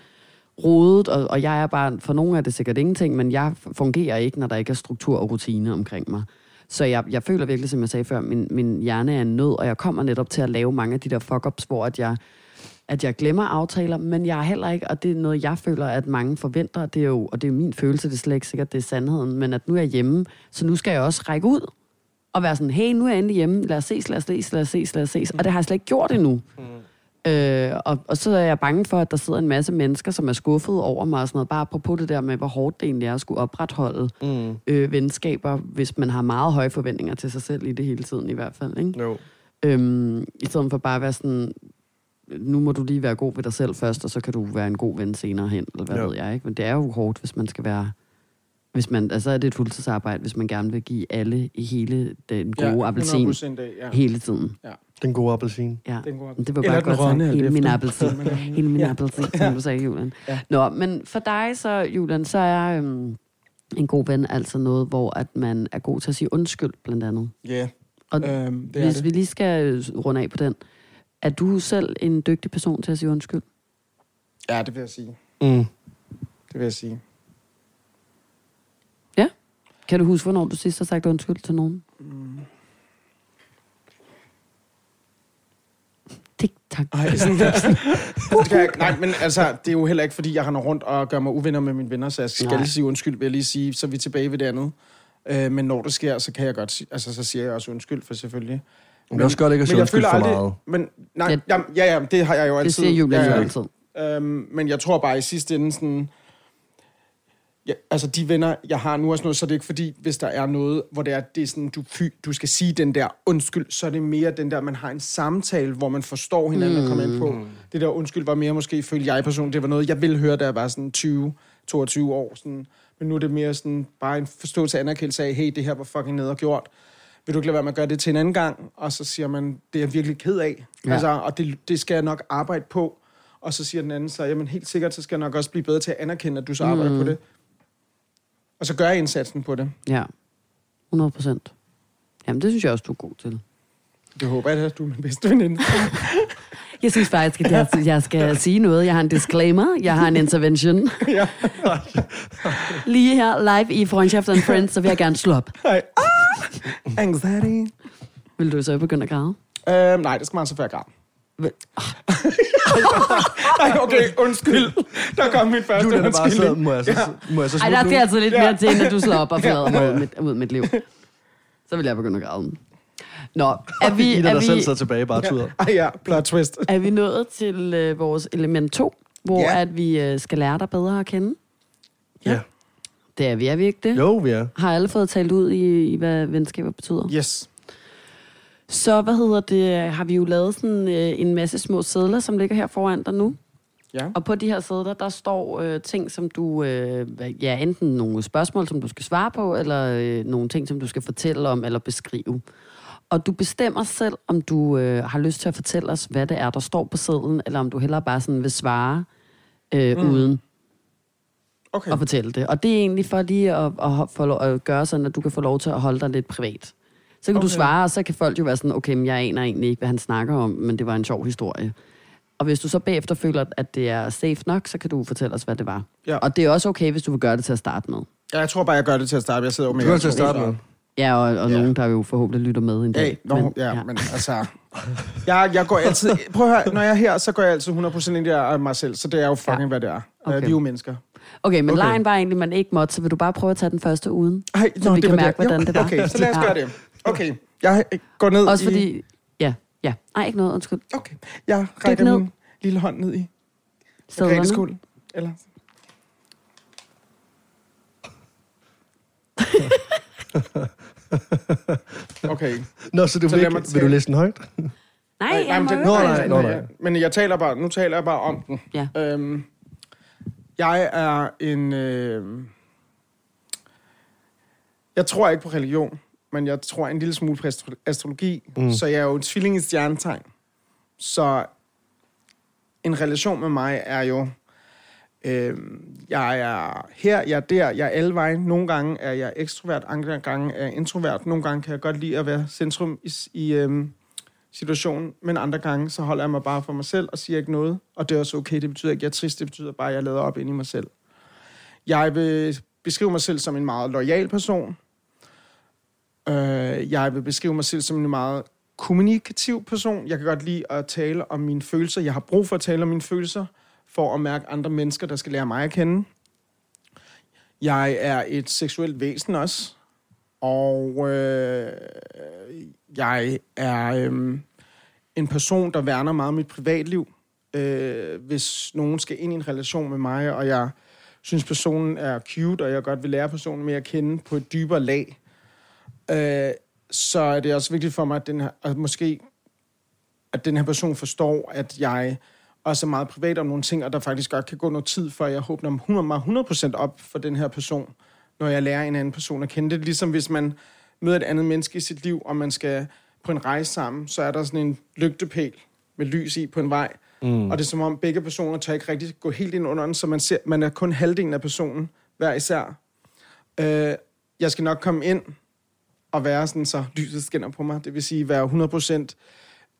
rodet. Og, og jeg er bare, for nogle er det sikkert ingenting, men jeg fungerer ikke, når der ikke er struktur og rutine omkring mig. Så jeg, jeg føler virkelig, som jeg sagde før, min, min hjerne er en nød, og jeg kommer netop til at lave mange af de der fuck-ups, hvor at jeg, at jeg glemmer aftaler, men jeg er heller ikke, og det er noget, jeg føler, at mange forventer, det er jo, og det er jo min følelse, det er slet ikke sikkert, det er sandheden, men at nu er jeg hjemme, så nu skal jeg også række ud og være sådan, hey, nu er jeg endelig hjemme, lad os ses, lad os ses, lad os ses, lad os ses, og det har jeg slet ikke gjort endnu. Øh, og, og så er jeg bange for, at der sidder en masse mennesker, som er skuffet over mig og sådan noget. Bare apropos det der med, hvor hårdt det egentlig er at skulle opretholde Mm. øh, venskaber, hvis man har meget høje forventninger til sig selv i det hele tiden i hvert fald. Ikke? Jo. Øhm, I stedet for bare at være sådan, nu må du lige være god ved dig selv først, og så kan du være en god ven senere hen, eller hvad Ja. ja. ved jeg. Ikke? Men det er jo hårdt, hvis man skal være... Hvis man, altså er det et fuldtidsarbejde, hvis man gerne vil give alle i hele den gode ja, appelsin 100% af, ja. hele tiden. Den gode appelsin. Ja. Den går Men Det var bare godt sagt. rådne, Hele min appelsin. Hele min Ja. appelsin, som du sagde, Julian. Ja. Nå, men for dig så, Julian, så er øhm, en god ven altså noget, hvor at man er god til at sige undskyld, blandt andet. Ja, Og øhm, det er hvis det. vi lige skal øh, runde af på den, er du selv en dygtig person til at sige undskyld? Ja, det vil jeg sige. Mm. Det vil jeg sige. Kan du huske, hvornår du sidst har sagt undskyld til nogen? Mm. Tik-tak. Ej, sådan kan jeg, nej, men altså, det er jo heller ikke, fordi jeg render rundt og gør mig uvenner med mine venner, så jeg skal Nej. lige sige undskyld, vil jeg lige sige, så er vi tilbage ved det andet. Øh, men når det sker, så kan jeg godt sige, altså så siger jeg også undskyld for selvfølgelig. Men det er også godt ikke at sige undskyld for meget. Men, nej, Ja. ja, ja, ja, det har jeg jo altid. Det siger Julian ja, jo ja. altid. Øhm, men jeg tror bare i sidste ende sådan... Ja, altså de venner, jeg har nu og sådan noget, så er det ikke fordi, hvis der er noget, hvor det er, det er sådan, du, fy, du skal sige den der undskyld, så er det mere den der, man har en samtale, hvor man forstår hinanden mm. og kommer ind på. Det der undskyld var mere måske, følte jeg person, det var noget, jeg ville høre, da jeg var sådan 20, 22 år. Sådan. Men nu er det mere sådan, bare en forståelse af anerkendelse af, hey, det her var fucking ned og gjort. Vil du ikke lade være med at gøre det til en anden gang? Og så siger man, det er jeg virkelig ked af. Ja. Altså, og det, det skal jeg nok arbejde på. Og så siger den anden så, jamen helt sikkert, så skal jeg nok også blive bedre til at anerkende, at du så arbejder Mm. på det. Og så gør jeg indsatsen på det. Ja, 100 procent. Jamen, det synes jeg også, du er god til. Det håber jeg, at du er min bedste veninde. Jeg synes faktisk, at jeg, jeg skal sige noget. Jeg har en disclaimer. Jeg har en intervention. Lige her, live i Friendship and Friends, så vil jeg gerne slå op. Ej. Ah! Anxiety. Vil du så begynde at græde? Øhm, nej, det skal man så før gang. Vel- Ej, okay, undskyld. Der kom min første Julian er bare undskyldning. sådan, må jeg så, må jeg så Ej, der skal altså lidt Ja. mere til, når du slår op og forlader mig Ja. ud, mit, ud af mit liv. Så vil jeg begynde at græde. Nå, er vi, Ida, er der selv vi, sidder tilbage, bare tuder. Ej ja, plot twist. er vi nået til øh, vores element 2, hvor Ja. at vi øh, skal lære dig bedre at kende? Ja. Det er vi, er vi ikke det? Jo, vi er. Har alle fået talt ud i, i hvad venskaber betyder? Yes. Så hvad hedder det, har vi jo lavet sådan øh, en masse små sædler, som ligger her foran dig nu. Ja. Og på de her sædler, der står øh, ting, som du, øh, ja, enten nogle spørgsmål, som du skal svare på, eller øh, nogle ting, som du skal fortælle om eller beskrive. Og du bestemmer selv, om du øh, har lyst til at fortælle os, hvad det er, der står på sædlen, eller om du hellere bare sådan vil svare øh, mm. uden Okay. at fortælle det. Og det er egentlig for lige at, at, at, at gøre sådan, at du kan få lov til at holde dig lidt privat. Så kan okay. du svare, og så kan folk jo være sådan, okay, men jeg aner egentlig ikke, hvad han snakker om, men det var en sjov historie. Og hvis du så bagefter føler, at det er safe nok, så kan du fortælle os, hvad det var. Ja. Og det er også okay, hvis du vil gøre det til at starte med. Ja, jeg tror bare, jeg gør det til at starte. Jeg sidder jo med... Du kan til at starte med. Ja, og, og Ja. ja. nogen, der jo forhåbentlig lytter med en Ja, dag. no, men, ja, ja, men altså... Jeg, jeg går altid... Prøv at høre, når jeg er her, så går jeg altid 100% ind i det af mig selv. Så det er jo fucking, ja. hvad det er. Okay. Okay. Vi er jo mennesker. Okay, men Okay. lejen var egentlig, man ikke måtte, så vil du bare prøve at tage den første uden? Ej, Så vi kan var mærke, Jo, hvordan det var. Okay, så lad os gøre det. Okay, jeg går ned Også i... fordi... Ja, ja. Nej, ikke noget, undskyld. Okay, jeg rækker ned. min lille hånd ned i Sædlerne. Margrethe Eller... Okay. Nå, så du Så vil, ikke, vil du læse den højt? Nej, Nej, jeg men må det, ikke. Nå, nej, nej, nej, nej. Men jeg taler bare, nu taler jeg bare om den. Ja. Øhm, jeg er en... Øh, jeg tror ikke på religion, men jeg tror en lille smule på astro- astrologi. Mm. Så jeg er jo en tvilling i stjernetegn. Så en relation med mig er jo... Øh, jeg er her, jeg er der, jeg er alle vejen. Nogle gange er jeg ekstrovert, andre gange er jeg introvert. Nogle gange kan jeg godt lide at være centrum i, i øh, situationen, men andre gange, så holder jeg mig bare for mig selv og siger ikke noget. Og det er også okay, det betyder ikke, at jeg er trist, det betyder bare, at jeg lader op ind i mig selv. Jeg vil beskrive mig selv som en meget lojal person. Øh, jeg vil beskrive mig selv som en meget kommunikativ person. Jeg kan godt lide at tale om mine følelser. Jeg har brug for at tale om mine følelser, for at mærke andre mennesker, der skal lære mig at kende. Jeg er et seksuelt væsen også. Og øh, jeg er øh, en person, der værner meget om mit privatliv. Øh, hvis nogen skal ind i en relation med mig, og jeg synes, personen er cute, og jeg godt vil lære personen mere at kende på et dybere lag, øh, så er det også vigtigt for mig, at, den her, at måske at den her person forstår, at jeg også er meget privat om nogle ting, og der faktisk godt kan gå noget tid, før jeg åbner mig 100% op for den her person, når jeg lærer en anden person at kende. Det er ligesom, hvis man møder et andet menneske i sit liv, og man skal på en rejse sammen, så er der sådan en lygtepæl med lys i på en vej, mm. og det er som om begge personer tør ikke rigtig gå helt ind under den, så man, ser, man er kun halvdelen af personen hver især. Øh, jeg skal nok komme ind og være sådan, så lyset skinner på mig. Det vil sige, være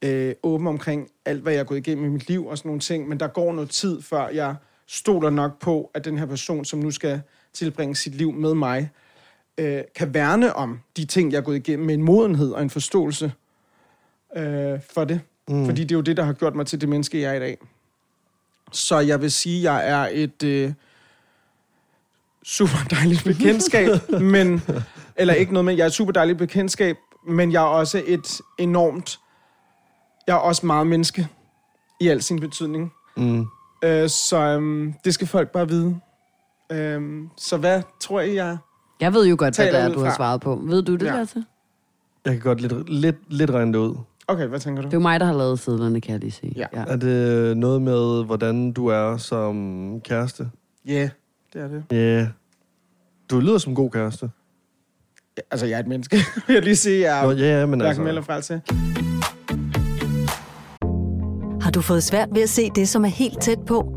100% øh, åben omkring alt, hvad jeg er gået igennem i mit liv og sådan nogle ting. Men der går noget tid, før jeg stoler nok på, at den her person, som nu skal tilbringe sit liv med mig, øh, kan værne om de ting, jeg er gået igennem med en modenhed og en forståelse øh, for det. Mm. Fordi det er jo det, der har gjort mig til det menneske, jeg er i dag. Så jeg vil sige, at jeg er et øh, super dejligt bekendtskab, men, eller ikke noget, men jeg er et super dejligt bekendtskab, men jeg er også et enormt, jeg er også meget menneske i al sin betydning. Mm. Øh, så øhm, det skal folk bare vide. Øhm, så hvad tror I, jeg... Jeg ved jo godt, hvad Taler det er, ud du har fra. svaret på. Ved du det, Ja. ja. Lasse? Jeg kan godt lidt, lidt, lidt regne det ud. Okay, hvad tænker du? Det er jo mig, der har lavet sædlerne, kan jeg lige sige. Ja. Er det noget med, hvordan du er som kæreste? Ja, yeah, det er det. Ja. Yeah. Du lyder som en god kæreste. Ja, altså, jeg er et menneske, vil jeg lige sige. Jeg Nå, er ja, ja, men hverken altså... med eller frelse. Har du fået svært ved at se det, som er helt tæt på?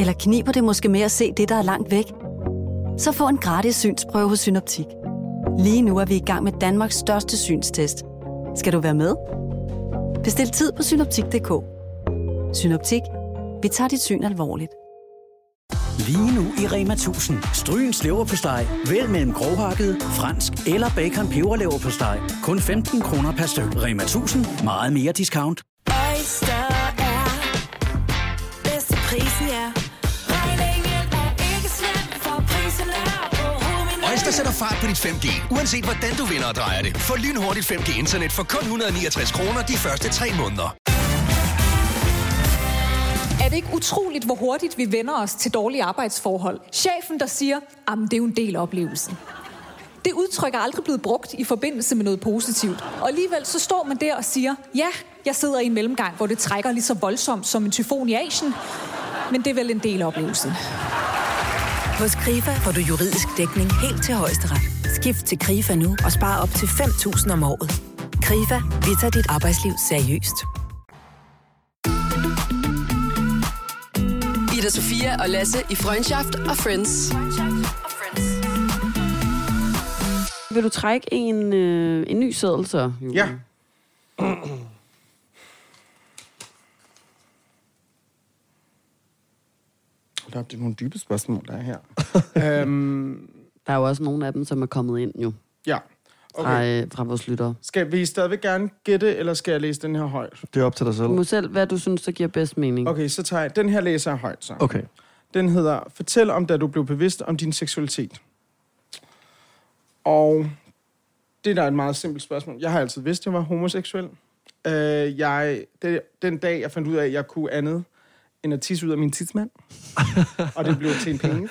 Eller kniber det måske med at se det, der er langt væk? Så få en gratis synsprøve hos Synoptik. Lige nu er vi i gang med Danmarks største synstest. Skal du være med? Bestil tid på synoptik.dk. Synoptik. Vi tager dit syn alvorligt. Lige nu i Rema 1000. Stryens leverpostej. Vælg mellem grovhakket, fransk eller bacon peberleverpostej. Kun 15 kroner per styk. Rema 1000. Meget mere discount. Oyster sætter fart på dit 5G, uanset hvordan du vinder og drejer det. Få lynhurtigt 5G-internet for kun 169 kroner de første 3 måneder. Er det ikke utroligt, hvor hurtigt vi vender os til dårlige arbejdsforhold? Chefen, der siger, at det er jo en del af oplevelsen. Det udtryk er aldrig blevet brugt i forbindelse med noget positivt. Og alligevel så står man der og siger, ja, jeg sidder i en mellemgang, hvor det trækker lige så voldsomt som en tyfon i Asien. Men det er vel en del af oplevelsen. Hos KRIFA får du juridisk dækning helt til højesteret. Skift til KRIFA nu og spar op til 5.000 om året. KRIFA, vi tager dit arbejdsliv seriøst. Ida Sofia og Lasse i Freundschaft og Friends. Vil du trække en, øh, en ny seddel så? Julie? Ja. Hold op, det er nogle dybe spørgsmål, der er her. øhm, Der er jo også nogle af dem, som er kommet ind jo ja, fra, okay. øh, fra vores lyttere. Skal vi stadigvæk gerne gætte, eller skal jeg læse den her højt? Det er op til dig selv. Du må selv, hvad du synes, der giver bedst mening. Okay, så tager jeg... Den her læser jeg højt, så. Okay. Den hedder, fortæl om da du blev bevidst om din seksualitet. Og det er da et meget simpelt spørgsmål. Jeg har altid vidst, at jeg var homoseksuel. Øh, jeg, det, den dag, jeg fandt ud af, at jeg kunne andet end at tisse ud af min tidsmand, og det blev til en penge,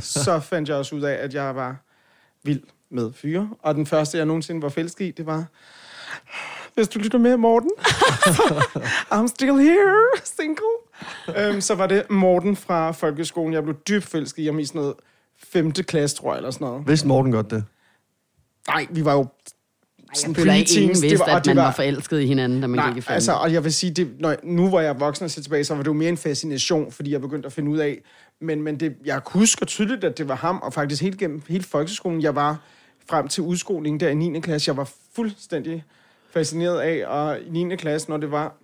så fandt jeg også ud af, at jeg var vild med fyre. Og den første, jeg nogensinde var forelsket i, det var... Hvis du lytter med, Morten. I'm still here, single. Øhm, så var det Morten fra folkeskolen. Jeg blev dybt forelsket i ham i sådan noget femte klasse, tror jeg, eller sådan noget. Vidste Morten godt det? Nej, vi var jo Jeg sådan føler ikke, ingen vidste, var- at man var- var forelsket i hinanden, da man Nej, gik i femte. altså, og jeg vil sige, det, når, nu hvor jeg er voksen og ser tilbage, så var det jo mere en fascination, fordi jeg begyndte at finde ud af, men, men det, jeg husker tydeligt, at det var ham, og faktisk helt gennem hele folkeskolen, jeg var frem til udskolingen der i 9. klasse, jeg var fuldstændig fascineret af, og i 9. klasse, når det var...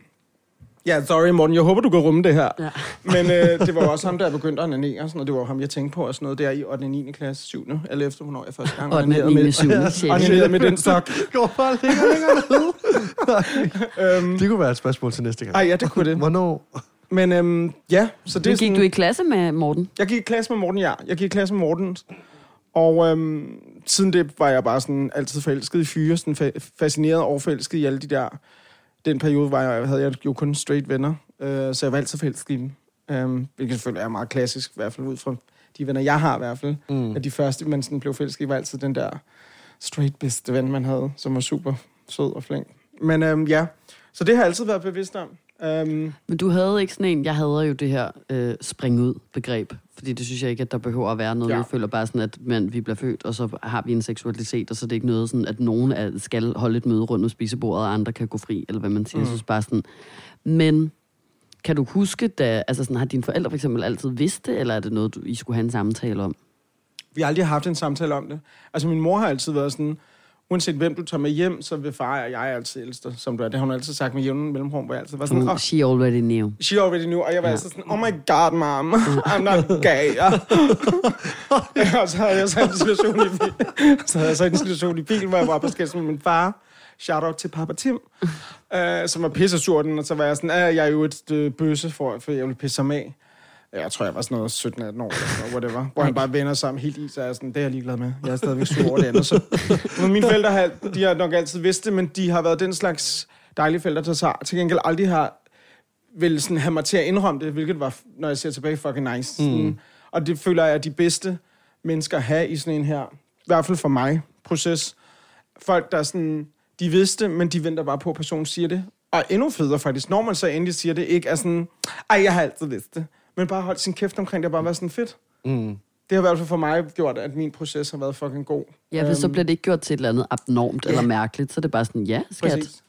Ja, sorry Morten, jeg håber, du kan rumme det her. Ja. Men øh, det var også ham, der begyndte at onanere, og sådan, og det var ham, jeg tænkte på, og sådan noget der i 8. og 9. klasse, 7. eller efter, hvornår jeg første gang onanerede 9. med, 7. onanerede med den stok. Går bare længere længere ned. det kunne være et spørgsmål til næste gang. Ej, ja, det kunne det. Hvornår? Men øhm, ja, så det er gik sådan, du i klasse med Morten? Jeg gik i klasse med Morten, ja. Jeg gik i klasse med Morten. Og øhm, siden det var jeg bare sådan altid forelsket i fyre, sådan fa- fascineret og forelsket i alle de der... Den periode var jeg, havde jeg jo kun straight venner, øh, så jeg var altid forelsket. Øhm, hvilket selvfølgelig er meget klassisk, i hvert fald ud fra de venner, jeg har i hvert fald. Mm. At de første, man sådan blev forelsket var altid den der straight bedste ven, man havde, som var super sød og flink. Men øhm, ja, så det har jeg altid været bevidst om. Øhm, Men du havde ikke sådan en, jeg havde jo det her øh, spring ud begreb, fordi det synes jeg ikke, at der behøver at være noget. Ja. Jeg føler bare sådan, at man, vi bliver født, og så har vi en seksualitet, og så er det ikke noget sådan, at nogen er, skal holde et møde rundt om spisebordet, og andre kan gå fri, eller hvad man siger. Mm. Jeg synes bare sådan, men kan du huske, da, altså sådan, har dine forældre for eksempel altid vidst det, eller er det noget, du, I skulle have en samtale om? Vi har aldrig haft en samtale om det. Altså, min mor har altid været sådan, uanset hvem du tager med hjem, så vil far og jeg altid dig, som du er. Det har hun altid sagt med jævnen mellemrum, hvor jeg altid var sådan, oh, she already knew. she already knew, og jeg var Ja. altid sådan, oh my god, mom, I'm not gay. og så havde jeg så en situation i bil, så havde jeg så en situation i bilen, hvor jeg var på skændes med min far. Shout out til Papa Tim, øh, som var den, og så var jeg sådan, at jeg er jo et øh, bøsse for, for jeg ville pisse ham af. Jeg tror, jeg var sådan noget 17-18 år, eller whatever. Hvor han bare vender sammen helt i, så er sådan, det er jeg ligeglad med. Jeg er stadigvæk sur over det andet. Så. Men mine forældre har, de har nok altid vidst det, men de har været den slags dejlige forældre, der så til gengæld aldrig har vil sådan have mig til at indrømme det, hvilket var, når jeg ser tilbage, fucking nice. Mm. Og det føler jeg er de bedste mennesker at have i sådan en her, i hvert fald for mig, proces. Folk, der sådan, de vidste, men de venter bare på, at personen siger det. Og endnu federe faktisk, når man så endelig siger det, ikke er sådan, ej, jeg har altid vidst det. Men bare holdt sin kæft omkring det, og bare været sådan fedt. Mm. Det har i hvert fald for mig gjort, at min proces har været fucking god. Ja, for så Øhm, bliver det ikke gjort til et eller andet abnormt Ja. eller mærkeligt, så er det bare sådan, ja, skat, Præcis.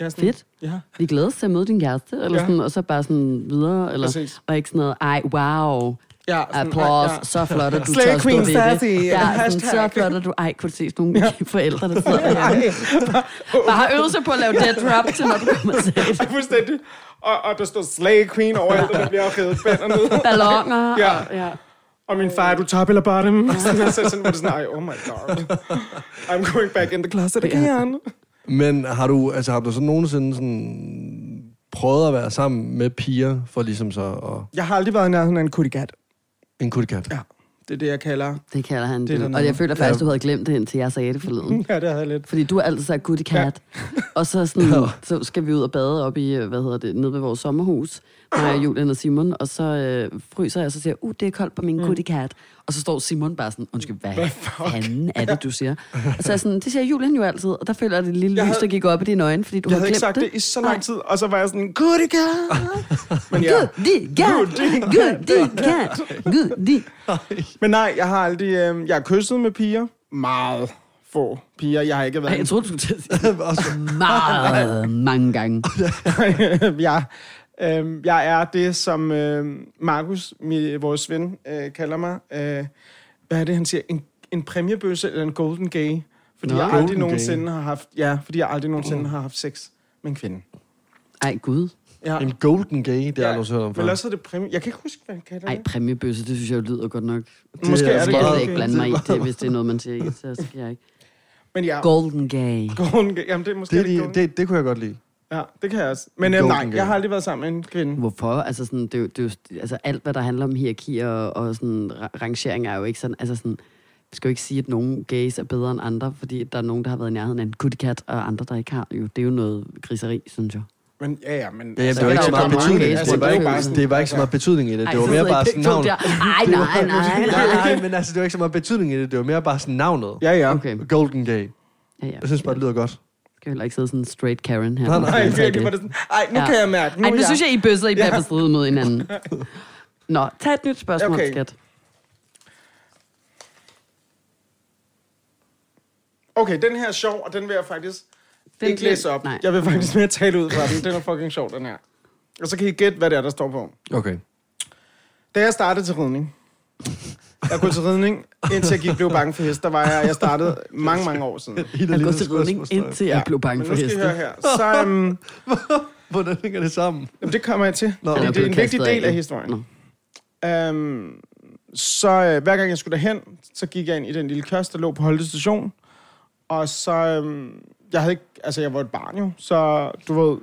Ja, sådan, fedt. Ja, Vi glæder os til at møde din kæreste, eller Ja. sådan, og så bare sådan videre, eller, Præcis. og ikke sådan noget, ej, wow, ja applause, ja. så flot, at du Slay tør at stå Queen ved Sassy, det. Ja, sådan, så flot, at du, ej, kunne du se sådan nogle forældre, der sidder her. Bare har øvet sig på at lave dead drop til, når du kommer til det. fuldstændig. Og, og der står Slay Queen overalt, og der bliver revet bander ned. Ballonger. Ja. Og, ja. Og min far, er du top eller bottom? så sådan sådan, ej, oh my god. I'm going back in the closet again. Men har du, altså, har du så nogensinde sådan prøvet at være sammen med piger, for ligesom så at... Jeg har aldrig været i nærheden af en kuttigat. En kuttekat? Ja, det er det, jeg kalder. Det kalder han Det er. Og jeg føler faktisk, Ja. du havde glemt det, indtil jeg sagde det forleden. Ja, det havde jeg lidt. Fordi du har altid sagt goodie cat. Ja. Og så, sådan, så skal vi ud og bade op i, øh, hvad hedder det, nede ved vores sommerhus. Mig, Julian og Simon. Og så øh, fryser jeg, og så siger uh, det er koldt på min mm. cat. Og så står Simon bare sådan, undskyld, hvad, hvad fanden er det, du siger? Og så er sådan, det siger Julian jo altid, og der føler det lille Jeg lys, der gik op i dine øjne, fordi du Jeg har havde ikke sagt det i så lang tid, og så var jeg sådan, kan. Men ja. Gud, de. Men nej, jeg har aldrig... Øh, jeg har kysset med piger. Meget få piger. Jeg har ikke været... Ej, jeg troede, du skulle til at sige meget mange gange. jeg, øh, jeg er det, som øh, Markus, vores ven, øh, kalder mig. Øh, hvad er det, han siger? En, en præmiebøsse eller en golden gay? Fordi Nå. jeg aldrig Golden nogensinde har haft... Ja, fordi jeg aldrig nogensinde har haft sex med en kvinde. Ej, gud. Ja. En golden gay, det har jeg aldrig hørt om Men før. også er det præmie... Jeg kan ikke huske, hvad han kalder Ej, det. præmiebøsse, det synes jeg jo lyder godt nok. Måske er det jeg vil ikke gay. blande mig i det, hvis det er noget, man siger ikke, så skal jeg ikke. Men ja, Golden gay. golden gay. Jamen, det er måske Det, det, det, det, det kunne jeg godt lide. Ja, det kan jeg også. Men øh, Golden nej, jeg har aldrig været sammen med en kvinde. Hvorfor? Altså, sådan, det, er jo- det er jo, altså alt, hvad der handler om hierarkier og, og sådan, ra- rangering, er jo ikke sådan... Altså sådan, vi skal jo ikke sige, at nogle gays er bedre end andre, fordi der er nogen, der har været i nærheden af en good cat, og andre, der ikke har. Jo, det er jo noget griseri, synes jeg. Men ja, ja, men... Ja, jamen, altså, det var ikke så er meget mange betydning. Altså, det, var ikke, er sådan- det var ikke så meget betydning i det. Det var mere bare sådan navnet. Ej, nej, nej, nej. Nej, men altså, det var ikke så meget betydning i det. Det var mere bare sådan navnet. Ja, ja. Okay, Golden gay. ja, ja. Jeg synes bare, det lyder godt. Skal heller ikke sidde sådan straight Karen her. Nej, nej, Nej, virkelig det- var det sådan... Ej, nu Ja. kan jeg mærke. Ej, nu er synes jeg, I bøsser, I bliver Ja. bestridet mod hinanden. Nå, tag et nyt spørgsmål, Okay. okay. skat. Okay, den her er sjov, og den vil jeg faktisk Den ikke læse op. nej. Jeg vil faktisk mere tale ud fra den. Den er fucking sjov, den her. Og så kan I gætte, hvad det er, der står på. Okay. Da jeg startede til ridning, jeg kunne til ridning, indtil jeg gik blev bange for heste. Der var jeg, jeg startede mange, mange år siden. Jeg går til ridning, indtil jeg blev bange Men for nu skal I heste. høre her. Så um, Hvordan hænger det sammen? jamen, det kommer jeg til. Nå, okay. det er en vigtig del af af det. historien. Um, så øh, hver gang jeg skulle derhen, så gik jeg ind i den lille kiosk, der lå på Holte station. Og så, øhm, jeg havde ikke, altså jeg var et barn jo, så du ved,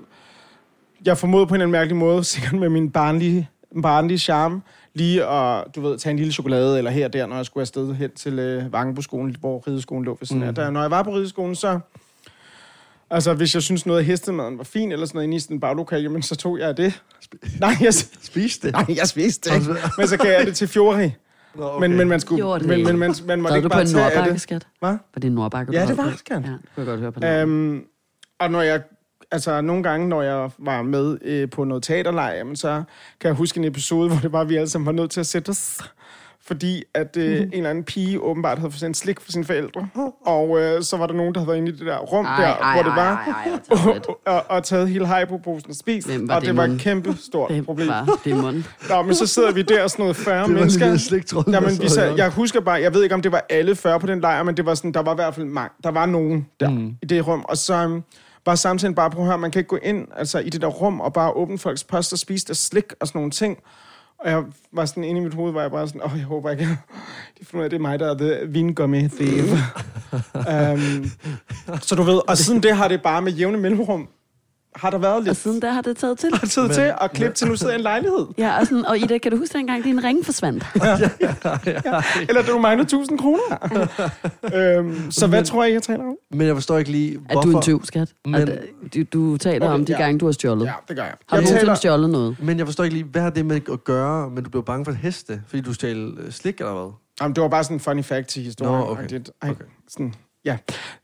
jeg formodede på en eller anden mærkelig måde, sikkert med min barnlige, barnlige charme, lige at, du ved, tage en lille chokolade eller her og der, når jeg skulle afsted hen til øh, Vangebo-skolen, hvor rideskolen lå ved sådan mm. der. Når jeg var på rideskolen, så, altså hvis jeg synes noget af hestemaden var fin, eller sådan noget inde i sådan en baglokal, jamen så tog jeg det. Nej, jeg, Spis det. nej, jeg spiste det ikke. Men så gav jeg det til Fjori. Nå, okay. Men, men man skulle, det men, men man, man måtte ikke du på bare en tage af nordbakke, det. skat? Hvad? Var det en nordbakke? Ja, du det var var på? det, skat. Ja, det kunne jeg godt høre på. Øhm, og når jeg, altså nogle gange, når jeg var med øh, på noget teaterlej, jamen, så kan jeg huske en episode, hvor det var, vi alle sammen var nødt til at sætte os. Fordi at øh, en eller anden pige åbenbart havde fået sendt slik for sine forældre. Og øh, så var der nogen, der havde været inde i det der rum Ej, der, ej, hvor det ej, var. ej, ej, tarveligt. og, og, og taget hele hejpoposen og spist. Hvem var og det var et kæmpe stort Hvem problem. var? Nå, men så sidder vi der, sådan noget 40 Det var mennesker. lige sliktråden, Jamen, der vi sad jeg husker bare, jeg ved ikke, om det var alle 40 på den lejr, men det var sådan, der var i hvert fald mange. Der var nogen der mm. i det rum. Og så var samtidig bare, prøv at høre, man kan ikke gå ind altså, i det der rum og bare åbne folks post og spise der slik og sådan nogle ting. Og jeg var sådan inde i mit hoved, var jeg bare sådan, åh, jeg håber ikke, de finder ud af, det er mig, der er the vingummy thief. um, så du ved, og siden det har det bare med jævne mellemrum, har der været Og lidt siden der har det taget til. tid til at klippe til, nu sidder jeg i en lejlighed. Ja, og, sådan, og Ida, kan du huske dengang, din ring forsvandt? Eller du mangler 1000 kroner. øhm, så hvad tror I, jeg taler om? Men jeg forstår ikke lige, Er hvorfor... du en tyv, skat? Men- Men... Du, du taler Okay, om de ja. gange, du har stjålet. Ja, det gør jeg. Har du jeg nogensinde stjålet noget? Men jeg forstår ikke lige, hvad har det med at gøre, men du blev bange for heste? Fordi du stjal øh, slik eller hvad? Jamen, det var bare sådan en funny fact til historien. Nå, okay. Okay. Sådan, ja.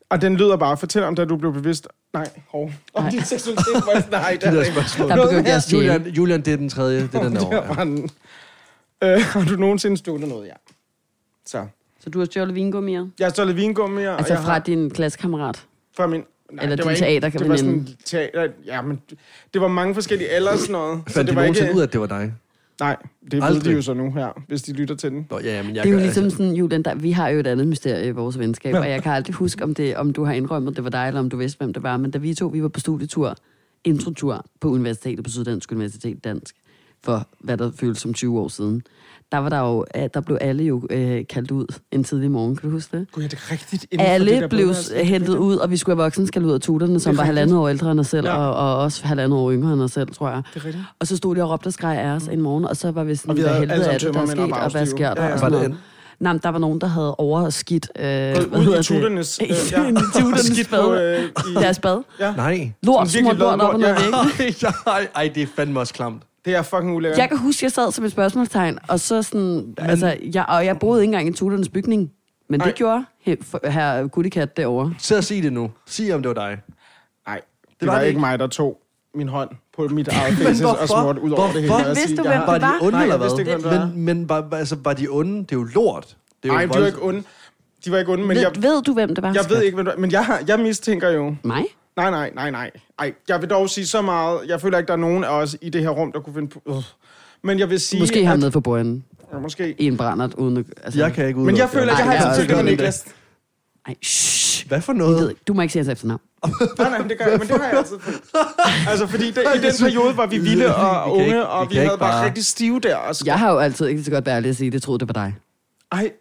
Og den lyder bare, fortæl om, da du blev bevidst... Nej, hov. Om din seksualitet, jeg sådan, nej, det De er der ikke. spørgsmål. Der begyndte jeg. Julian, Julian, det er den tredje. Det er den Det derovre. var den. Øh, har du nogensinde stjålet noget? Ja. Så. Så du har stjålet vingummier? Jeg har stjålet vingummi, og Altså fra har, din klassekammerat? fra min... Nej, Eller det din var ikke- teaterveninde. Det var sådan teater... Ja, men det var mange forskellige sådan noget. Fandt det de var nogensinde ud af, at det var dig? Nej, det ved de jo så nu her, hvis de lytter til den. Nå, ja, men jeg Det er jo ligesom sådan, Julian, der, vi har jo et andet mysterie i vores venskab, Ja. og jeg kan aldrig huske, om, det, om du har indrømmet, det var dig, eller om du vidste, hvem det var. Men da vi to vi var på studietur, introtur på universitetet, på Syddansk Universitet Dansk, for hvad der føles som 20 år siden, der var der jo, øh, der blev alle jo øh, kaldt ud en tidlig morgen, kan du huske det? Gud, ja, det er rigtigt. det Alle der blev badeværelse. hentet ud, og vi skulle have voksen skal ud af tuterne, som Det var halvandet år ældre end os selv, Ja. ja. og, og også halvandet år yngre end os selv, tror jeg. Det er rigtigt. Og så stod de og råbte og skreg af os en morgen, og så var vi sådan, vi hvad helvede alle er det, der er sket, og hvad sker der? Ja, ja. og sådan det noget. Nej, men der var nogen, der havde overskidt... Øh, hvad ud i det? tuternes... Øh, I tuternes Skidt på, spade. øh, i, Deres bad. ja. Nej. Lort, smurt lort op og noget ja. væk. Ej, ej, det er fandme også klamt. Det er fucking ulækkert. Jeg kan huske, jeg sad som et spørgsmålstegn, og så sådan, altså, jeg, og jeg boede ikke engang i Tudernes bygning. Men Nej. det gjorde he- for- her Guttikat derovre. Så at sige det nu. Sig, om det var dig. Nej, det, Det var, var det ikke ikke. mig, der tog min hånd på mit eget faces og smurte ud over det hele. Hvorfor? Vidste du, jeg hvem det Var de var? onde, Nej, eller ikke, hvad? hvem det Men, men var, altså, var de onde? Det er jo lort. Det er jo Nej, de var ikke onde. De var ikke onde, men Ved, jeg, ved du, hvem det var? jeg ved ikke, hvem det var. Men jeg, har, jeg mistænker jo... Mig? Nej, nej, nej, nej. Ej, jeg vil dog sige så meget. Jeg føler ikke, der er nogen af os i det her rum, der kunne finde på... Øh. Men jeg vil sige... Måske ham at, nede for bordenden. Ja, Måske. I en brændert uden at... Altså, Jeg kan ikke ud. Men jeg føler, at jeg har altid med også Niklas. Ej, shh. Hvad for Jeg ved noget? ikke. Du må ikke sige hans efternavn. Nej, nej, men det gør jeg, men det har jeg altid. Altså, fordi det, i den periode var vi vilde Vi og unge, ikke- og vi vi, havde bare- rigtig stive der. Og Jeg har jo altid ikke så godt været ærlig at sige, det troede det var dig. Ej,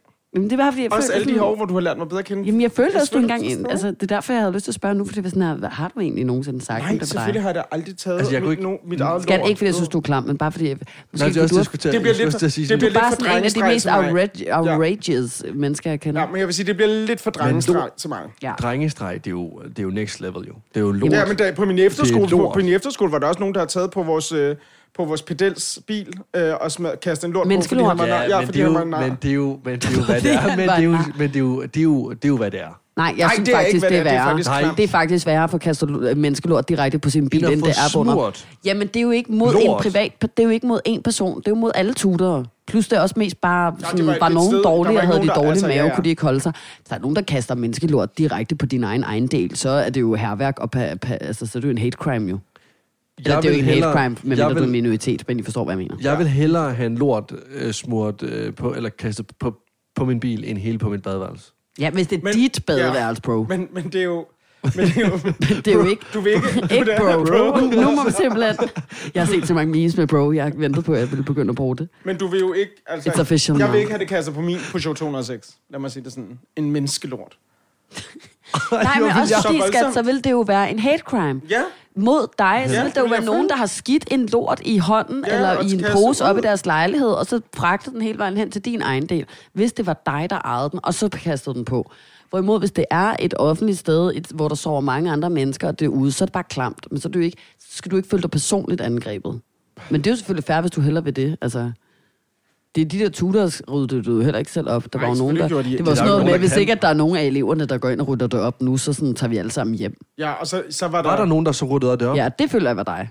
Men det var, fordi jeg også følte alle de år, hvor du har lært mig bedre at kende. Jamen, jeg følte Jeg også, du engang... forstår. Altså, det er derfor, jeg havde lyst til at spørge nu, for det var sådan her, hvad har du egentlig nogensinde sagt om Nej, det for selvfølgelig dig? har jeg da aldrig taget Altså, jeg mit, ikke- no, mit eget Skat, lort. ikke fordi jeg synes, du er klam, men bare fordi... Jeg, måske Nej, det er også du til- Det bliver lidt til for- det bliver er bare lidt for sådan en af de mest til outrage, outrageous mennesker, jeg kender. Ja, men jeg vil sige, det bliver lidt for drengestreg til mig. Ja. Drengestreg, det er, jo, det er jo next level, jo. Det er jo lort. Ja, men der, på min efterskole, er på min efterskole var der også nogen, der har taget på vores, øh, på vores pedels bil øh, og smad, kastet en lort på, fordi han var nar. Ja, men, fordi det er han jo, var nar. men det er jo, men det er jo, hvad det er. Men var det er jo, men det er jo, det er jo, det er jo, hvad det er. Nej, jeg Nej, synes det er faktisk, ikke, det er det er. Det er værre. faktisk. Det er faktisk værre at få kastet menneskelort direkte på sin bil, End det er under. Jamen, det er jo ikke mod Lort. en privat... Det er jo ikke mod en person. Det er jo mod alle tutorer. Plus det er også mest bare, sådan, var var, et nogen sted- der var dårlige, ikke og havde de dårlige altså, ja, mave, ja. kunne de ikke holde sig. Hvis der er nogen, der kaster menneskelort direkte på din egen ejendel, så er det jo herværk, og pa, pa, altså, så er det jo en hate crime jo. Eller Jeg det er jo vil ikke en hate crime, medmindre jeg du er en vil- minoritet, men I forstår, hvad jeg mener. Jeg vil hellere have en lort øh, smurt øh, på, eller kastet på, på min bil, end hele på mit badeværelse. Ja, hvis det er Men- dit badeværelse, bro. Men, men det er jo... Men det er jo, Det er jo ikke... du vil ikke... Ikke det bro. bro. Nu må vi simpelthen... Jeg har set så mange memes med bro. Jeg har ventet på, at jeg ville begynde at bruge det. Men du vil jo ikke... Altså, It's official jeg vil ikke have det kastet på min Peugeot 206. Lad mig sige det sådan. En menneskelort. Nej, men også så fordi, skat, så vil det jo være en hate crime. Ja, Mod dig, så Ja, vil der jo være nogen, der har skidt en lort i hånden, Ja, eller i en pose op i deres lejlighed, og så fragtet den hele vejen hen til din ejendel. Hvis det var dig, der ejede den, og så kastede den på. Hvorimod, hvis det er et offentligt sted, et, hvor der sover mange andre mennesker, og det er ude, så er det bare klamt. Men så, er du ikke, så skal du ikke føle dig personligt angrebet. Men det er jo selvfølgelig fair, hvis du hellere vil det. Altså, det er de der tutors ryddede du heller ikke selv op. Der Nej, var jo nogen, der... de Det var sådan noget med, hvis ikke at der er nogen af eleverne, der går ind og rydder det op nu, så sådan, tager vi alle sammen hjem. ja, og så, så var der... Var der nogen, der så ryddede det op? Ja, det føler jeg var dig.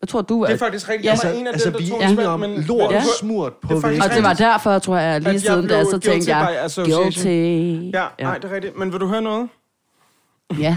Jeg tror, du Det er faktisk rigtigt. Ja. Jeg var en af altså, dem, der vi tog om men... lort Ja. smurt på Det faktisk Og det var derfor, tror jeg, lige At siden da, så tænkte jeg, guilty. Ja, nej, det er rigtigt. Men vil du høre noget? Ja.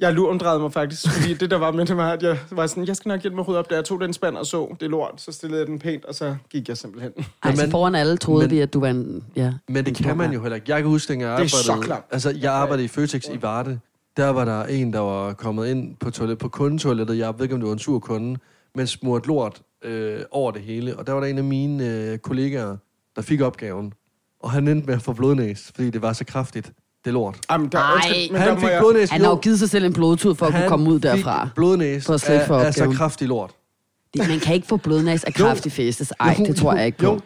Jeg lurumdrejede mig faktisk, fordi det der var med det var, at jeg var sådan, jeg skal nok hjælpe mig at rydde op, da jeg tog den spand og så, det er lort, så stillede jeg den pænt, og så gik jeg simpelthen. Ej, så Men- foran alle troede men- vi, at du var en... Ja, Men det en kan man jo heller ikke. Jeg kan huske, dengang jeg Det er så arbejdede... Altså, jeg arbejdede i Føtex i Varde. Der var der en, der var kommet ind på, toilet, på kundetoilettet. Jeg ved ikke, om det var en sur kunde, men smurt lort øh, over det hele. Og der var der en af mine øh, kollegaer, der fik opgaven. Og han endte med at få blodnæs, fordi det var så kraftigt. Det er lort. Jamen, der, Ej. undskyld, men han der fik jeg, blodnæs. Han har jo givet sig selv en blodtud for at kunne komme ud fik derfra. blodnæs For at slippe for af, af så opgaven. kraftig lort. Det- Man kan ikke få blodnæs af kraftig fæstes. Ej, Jo, det tror jeg ikke på. Jo,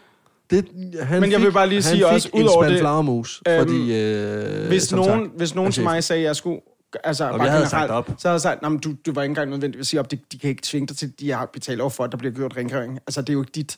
det, han Men jeg fik, vil bare lige sige også, en udover spand det, flagermus, øhm, fordi... Øh, hvis, nogen, sagt, hvis nogen til mig sagde, at jeg skulle... Altså, Og bare jeg havde sagt op. Så havde jeg sagt, nah, du, du var ikke engang nødvendigt at sige op. De, de kan ikke tvinge dig til, de har betalt over for, at der bliver gjort rengøring. Altså, det er jo ikke dit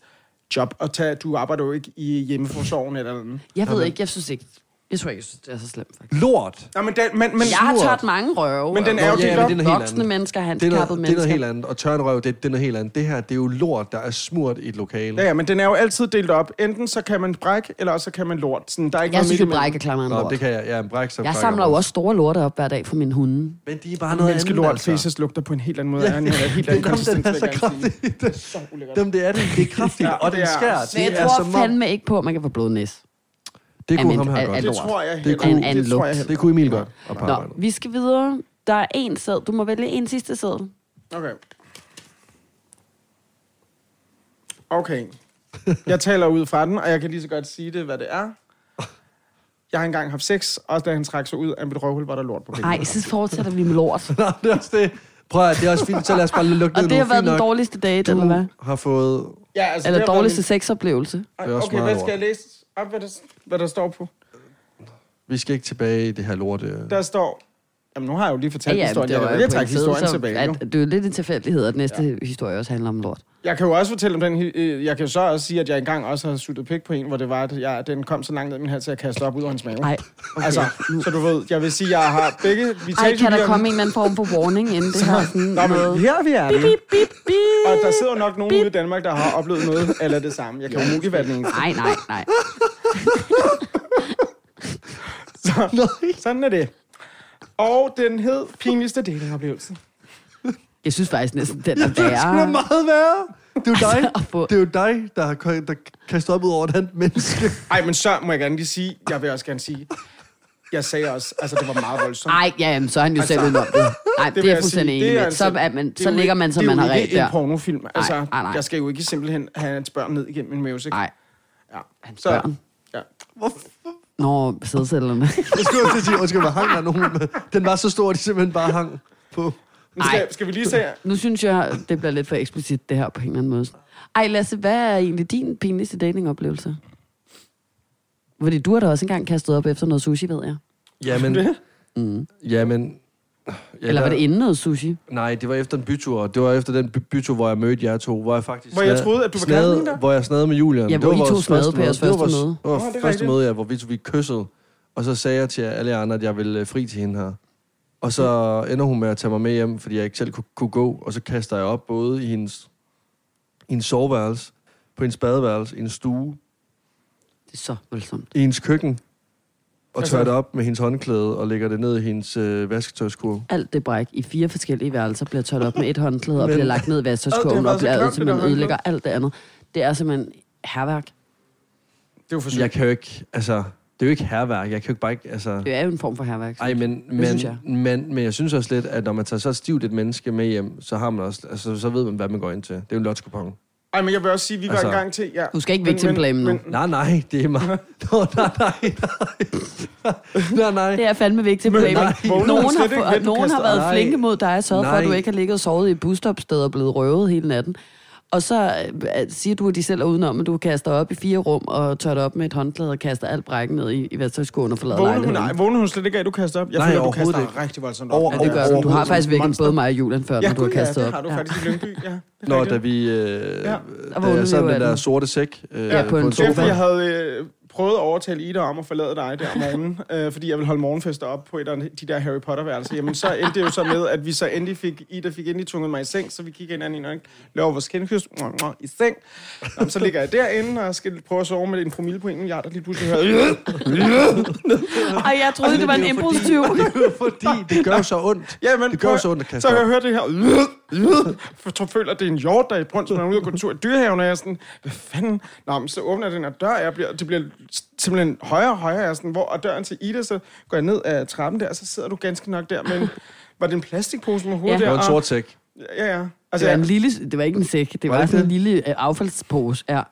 job at tage. Du arbejder jo ikke i hjemmeforsorgen eller noget. Jeg ved ikke, jeg synes ikke... Jeg tror ikke, jeg synes, det er så slemt, faktisk. Lort! Nej, men, den, men, men Jeg har tørt mange røve. Men den er jo og delt men op. det er Voksne andet. mennesker, Det er, handicappede noget, det er mennesker. noget helt andet. Og tørnrøv, det, det er noget helt andet. Det her, det er jo lort, der er smurt i et lokale. Ja, ja, men den er jo altid delt op. Enten så kan man bræk, eller også så kan man lort. Sådan, der er ikke Jeg noget synes jo, bræk er klammer Nå, lort. det kan jeg. Ja, en bræk, som Jeg samler jo også store lorte op hver dag for min hunde. Men de er bare noget andet, lort, altså. faces lugter på en helt anden måde. Ja. Ja. En helt anden konsistens, er vil så jeg. Så. Jamen, det er det. Det er kraftigt, Ja, og det den er- skær. Men jeg Det er tror fandme ikke på, at man kan få blodnæs. Det kunne ham her godt. Det tror jeg Det kunne- en Det tror jeg Det kunne Emil godt. Og Nå, vi skal videre. Der er en sæd. Du må vælge en sidste sæd. Okay. Okay. Jeg taler ud fra den, og jeg kan lige så godt sige det, hvad det er. Jeg har engang haft sex, og da han trak sig ud af mit røvhul, var der lort på pengene. Nej, så fortsætter vi med lort. Nå, det er også det. Prøv at, det er også fint, så lad os bare lukke Og ned det nu. har været den nok. dårligste date, eller hvad? Du har fået... Ja, altså, Eller det været dårligste min- sexoplevelse. Ej, Det er også Okay, meget hvad skal jeg læse op, hvad der, hvad der står på? Vi skal ikke tilbage i det her lort. øh. Der står, Jamen, nu har jeg jo lige fortalt Ja, ja, historien. det Jeg var kan jo lige trække historien så tilbage, at, det er jo lidt en tilfældighed, at næste ja. historie også handler om lort. Jeg kan jo også fortælle om den... øh, Jeg kan jo så også sige, at jeg engang også har suttet pik på en, hvor det var, at jeg, den kom så langt ned i min hals, at jeg kastede op ud af hans mave. Nej, okay. Altså, så du ved, jeg vil sige, jeg har begge Ej, kan der komme en eller anden form for warning, inden det har sådan Nå, men noget... her er vi er. Bip, bip, bip, bip. Og der sidder nok nogen ude i Danmark, der har oplevet noget eller det samme. Jeg kan jo umuligt være den eneste. Nej, nej, nej. Så, sådan er det. Og den hed Pinligste datingoplevelse. Jeg synes faktisk næsten, den er Jeg synes, det er værre. meget værre. Det er jo dig, At det er jo dig der har der kastet op ud over andet menneske. Ej, men så må jeg gerne lige sige, jeg vil også gerne sige, jeg sagde også, altså det var meget voldsomt. Nej, ja, jamen, så er han jo Altså, selv udenom det. Nej, det, det er jeg fuldstændig enig med. Så, altså- er man, det er så ligger man, som man har Det er jo ret ikke der. en pornofilm. Altså, nej, nej. jeg skal jo ikke simpelthen have hans børn ned igennem en mavesæk. Nej, Ja. hans Så, børn. ja. Nå, sædcellerne. Jeg skulle også til at sige, undskyld, hvor hang der nogen med. Den var så stor, at de simpelthen bare hang på. Nu skal, Ej. skal vi lige se nu synes jeg, det bliver lidt for eksplicit, det her på en eller anden måde. Ej, Lasse, hvad er egentlig din pinligste datingoplevelse? Fordi du har da også engang kastet op efter noget sushi, ved jeg. Jamen, Mm. jamen... Ja, Eller var det inden noget sushi? Nej, det var efter en bytur. Det var efter den by- bytur, hvor jeg mødte jer to. Hvor jeg faktisk... Hvor jeg troede, at du var snadede- der? Hvor jeg snadede med Julian. Ja, hvor det var I to vores snadede første på jeres Det var første vores- møde. Det var Nå, det er første møde, ja, hvor vi, vi kyssede. Og så sagde jeg til alle jer andre, at jeg ville øh, fri til hende her. Og så ender hun med at tage mig med hjem, fordi jeg ikke selv kunne, kunne gå. Og så kaster jeg op både i hendes, i hendes soveværelse, på hendes badeværelse, i hendes stue, Det er så voldsomt. i hendes køkken. Og Altså- tørrer det op med hendes håndklæde og lægger det ned i hendes øh, vasketøjskurv. Alt det bræk i fire forskellige værelser bliver tørt op med et håndklæde og Men- bliver lagt ned i vasketøjskurven og så bliver det simpelthen der ødelægger alt det andet. Det er simpelthen herværk. Det er jo for Jeg kan jo ikke, altså, det er jo ikke herværk. Jeg kan jo ikke bare ikke, altså... Det er jo en form for herværk. Ej, men, men, jeg. men, men jeg synes også lidt, at når man tager så stivt et menneske med hjem, så har man også, altså, så ved man, hvad man går ind til. Det er jo en lotskupon. Ej, men jeg vil også sige, at vi var Altså- en gang til... Ja. Du skal ikke victim blame nu. men- Nej, nej, det er mig. Nå, nej, nej, nej. nej, nej. Det er fandme vigtigt Men- blame. nej, Nogen har, nogen har været Nej. flinke mod dig og sørget for, at du ikke har ligget og sovet i et busstopsted og blevet røvet hele natten. Og så øh, siger du, at de selv er udenom, at du kaster op i fire rum og tør det op med et håndklæde og kaster alt brækken ned i, i værktøjsskåen og forlader lejligheden. nej, vågnede hun slet ikke af, at du kaster op? Jeg Nej, føler, du kaster ikke. rigtig voldsomt Over- op. Ja, det gør du. Du har faktisk vækket både mig og Julian før, Ja, når du har gud, ja, kastet det op. har du Ja. faktisk i Lyngby. Ja, det Nå, da vi... Øh, Ja. Der da jeg vi sad med den der sorte sæk øh, Ja, på en er, fordi sofa. jeg havde øh, prøvet at overtale Ida om at forlade dig der om morgenen, øh, fordi jeg ville holde morgenfester op på et af de der Harry Potter-værelser. Jamen, så endte det jo så med, at vi så endelig fik, Ida fik endelig tvunget mig i seng, så vi kigger hinanden i øjnene, laver vores kendekys i seng. Nå, så ligger jeg derinde og skal prøve at sove med en promille på en milliard, der lige pludselig hører... Ej, jeg troede, det var en indbrudstyv. fordi, fordi, det gør jo så ondt. Ja, men Det gør jo så ondt at kaste Så jeg hører det her... For jeg føler, at det er en hjort, der er i brunst, når jeg er ude og gå tur i dyrehaven, og jeg er sådan, hvad fanden? Nå, men så åbner jeg den her dør, og jeg bliver, det bliver simpelthen højere og højere, jeg er sådan, hvor er døren til Ida, så går jeg ned ad trappen der, og så sidder du ganske nok der med en, var det en plastikpose med hovedet Ja. der? Det var en og- sort sæk. Ja, ja. Det Altså, var, en lille, det var ikke en sæk, det Var var, det sådan en det? lille øh, affaldspose. Ja.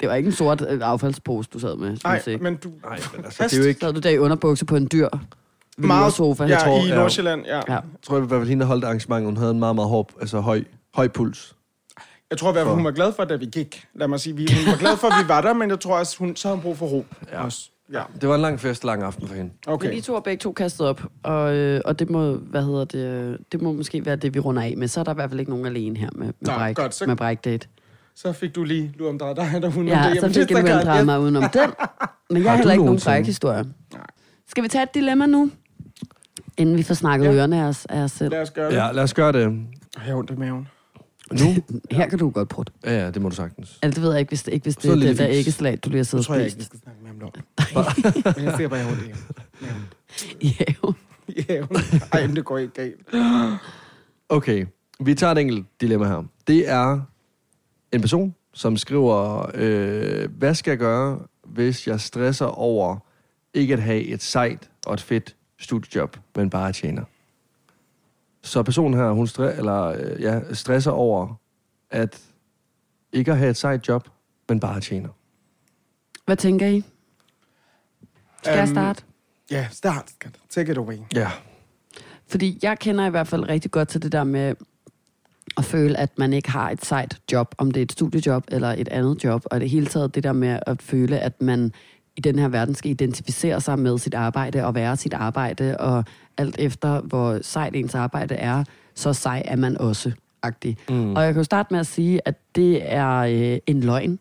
Det var ikke en sort øh, affaldspose, du sad med. nej, men du... Nej, men altså, det er jo ikke... Sad du der i underbukser på en dyr Meget, sofa? ja, tror, i. Nordsjælland, ja. Ja. Jeg tror, i hvert fald hende, der holdt arrangementet, hun havde en meget, meget hård, altså høj, høj puls. Jeg tror i hvert fald, hun var glad for, da vi gik. Lad mig sige, vi, hun var glad for, at vi var der, men jeg tror også, hun, så har hun brug for ro. Ja. Også. Ja, Det var en lang fest, lang aften for hende. okay. Men I to har begge to kastet op, og, øh, og det må, hvad hedder det, det må måske være det, vi runder af med. Så er der i hvert fald ikke nogen alene her med, med, Nå, bræk, godt, så- med brækdate. Så fik du lige lu om dig, der, der hun Ja, så fik jeg drejet mig udenom den. Men jeg Har heller ikke nogen brækhistorie. Skal vi tage et dilemma nu? Inden vi får snakket Ja. ørerne af os, af os selv. Lad os gøre det. Ja, lad os gøre det. Jeg har ondt i maven. Nu? Her kan du godt prøve. Ja, ja, det må du sagtens. Altså, det ved jeg ikke, hvis det, ikke, hvis det er det der æggeslag, du lige har siddet tror og jeg ikke, vi spist. skal snakke mere om lort. Men jeg ser bare, jeg har ondt i maven. Ja, jo. Ja, ej, men det går ikke galt. Okay, vi tager et enkelt dilemma her. Det er en person, som skriver, øh, hvad skal jeg gøre, hvis jeg stresser over ikke at have et sejt og et fedt studiejob, men bare tjener? Så personen her, hun stre- eller, øh, ja, stresser over at ikke at have et sejt job, men bare tjener. Hvad tænker I? Skal jeg Øhm, starte? Ja, start, skat. Take it away. Ja. Fordi jeg kender i hvert fald rigtig godt til det der med at føle, at man ikke har et sejt job, om det er et studiejob eller et andet job, og det hele taget det der med at føle, at man i den her verden skal identificere sig med sit arbejde og være sit arbejde, og alt efter, hvor sejt ens arbejde er, så sej er man også. -agtig. Mm. Og jeg kan jo starte med at sige, at det er øh, en løgn.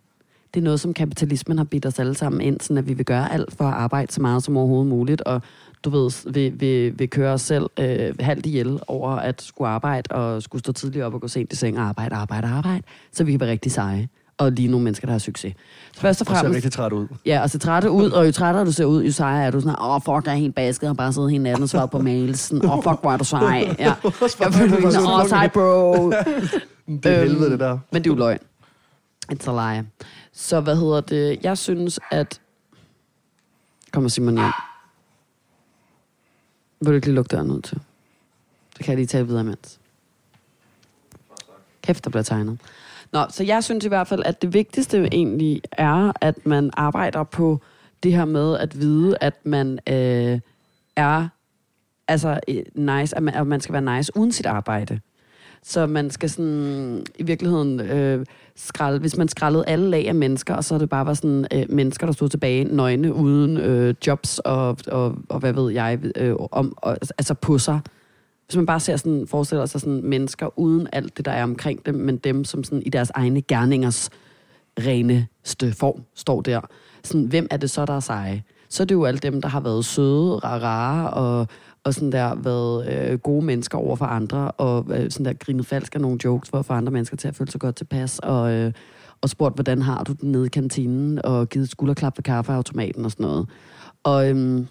Det er noget, som kapitalismen har bidt os alle sammen ind, sådan at vi vil gøre alt for at arbejde så meget som overhovedet muligt, og du ved, vi, vi, vi kører os selv øh, halvt ihjel over at skulle arbejde, og skulle stå tidligt op og gå sent i seng og arbejde, arbejde, arbejde, så vi kan være rigtig seje. Og lige nogle mennesker, der har succes. Så først og Og ser fremmest... rigtig træt ud. Ja, og så trætte ud, og jo trættere du ser ud, jo sejere er du sådan, åh, oh, fuck, jeg er helt basket, og bare siddet hele natten og svaret på mails. Sådan, Åh, oh, fuck, hvor er du sej. Ja. Jeg føler mig sådan, åh, sej, bro. Det er Øhm, helvede, det der. Men det er jo løgn. It's a lie. Så hvad hedder det? Jeg synes, at... Kommer Simon hjem. Vil du ikke lige lukke døren ud til? Så kan jeg lige tale videre imens. Kæft, der bliver tegnet. Nå, så jeg synes i hvert fald, at det vigtigste egentlig er, at man arbejder på det her med at vide, at man øh, er altså øh, nice, at man, at man skal være nice uden sit arbejde. Så man skal sådan, i virkeligheden øh, skralde, hvis man skrællede alle lag af mennesker, og så det bare var sådan øh, mennesker, der stod tilbage nøgne, uden øh, jobs og, og, og hvad ved jeg, øh, om, og, altså på sig. Hvis man bare ser sådan, forestiller sig sådan mennesker uden alt det, der er omkring dem, men dem som sådan i deres egne gerningers reneste form står der. Sådan, hvem er det så, der er seje? Så er det jo alle dem, der har været søde, og rare og, og sådan der været øh, gode mennesker over for andre, og øh, sådan der grinet falsk af nogle jokes for at få andre mennesker til at føle sig godt tilpas, og, øh, og spurgt, hvordan har du den nede i kantinen, og givet skulderklap ved kaffeautomaten og sådan noget. Og øhm,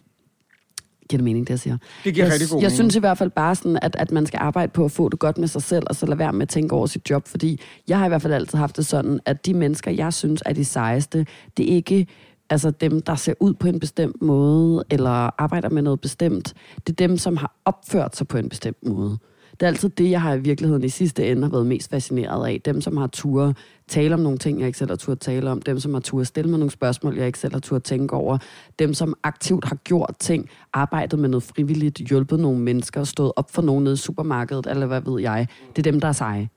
giver det mening, det jeg siger? Det giver jeg, rigtig god Jeg mening. synes i hvert fald bare sådan, at, at man skal arbejde på at få det godt med sig selv, og så lade være med at tænke over sit job, fordi jeg har i hvert fald altid haft det sådan, at de mennesker, jeg synes er de sejeste, det er ikke altså dem, der ser ud på en bestemt måde, eller arbejder med noget bestemt. Det er dem, som har opført sig på en bestemt måde. Det er altid det, jeg har i virkeligheden i sidste ende har været mest fascineret af. Dem, som har tur tale om nogle ting, jeg ikke selv har tur tale om. Dem, som har tur stille mig nogle spørgsmål, jeg ikke selv har tur tænke over. Dem, som aktivt har gjort ting, arbejdet med noget frivilligt, hjulpet nogle mennesker, stået op for nogen nede i supermarkedet, eller hvad ved jeg. Det er dem, der er seje.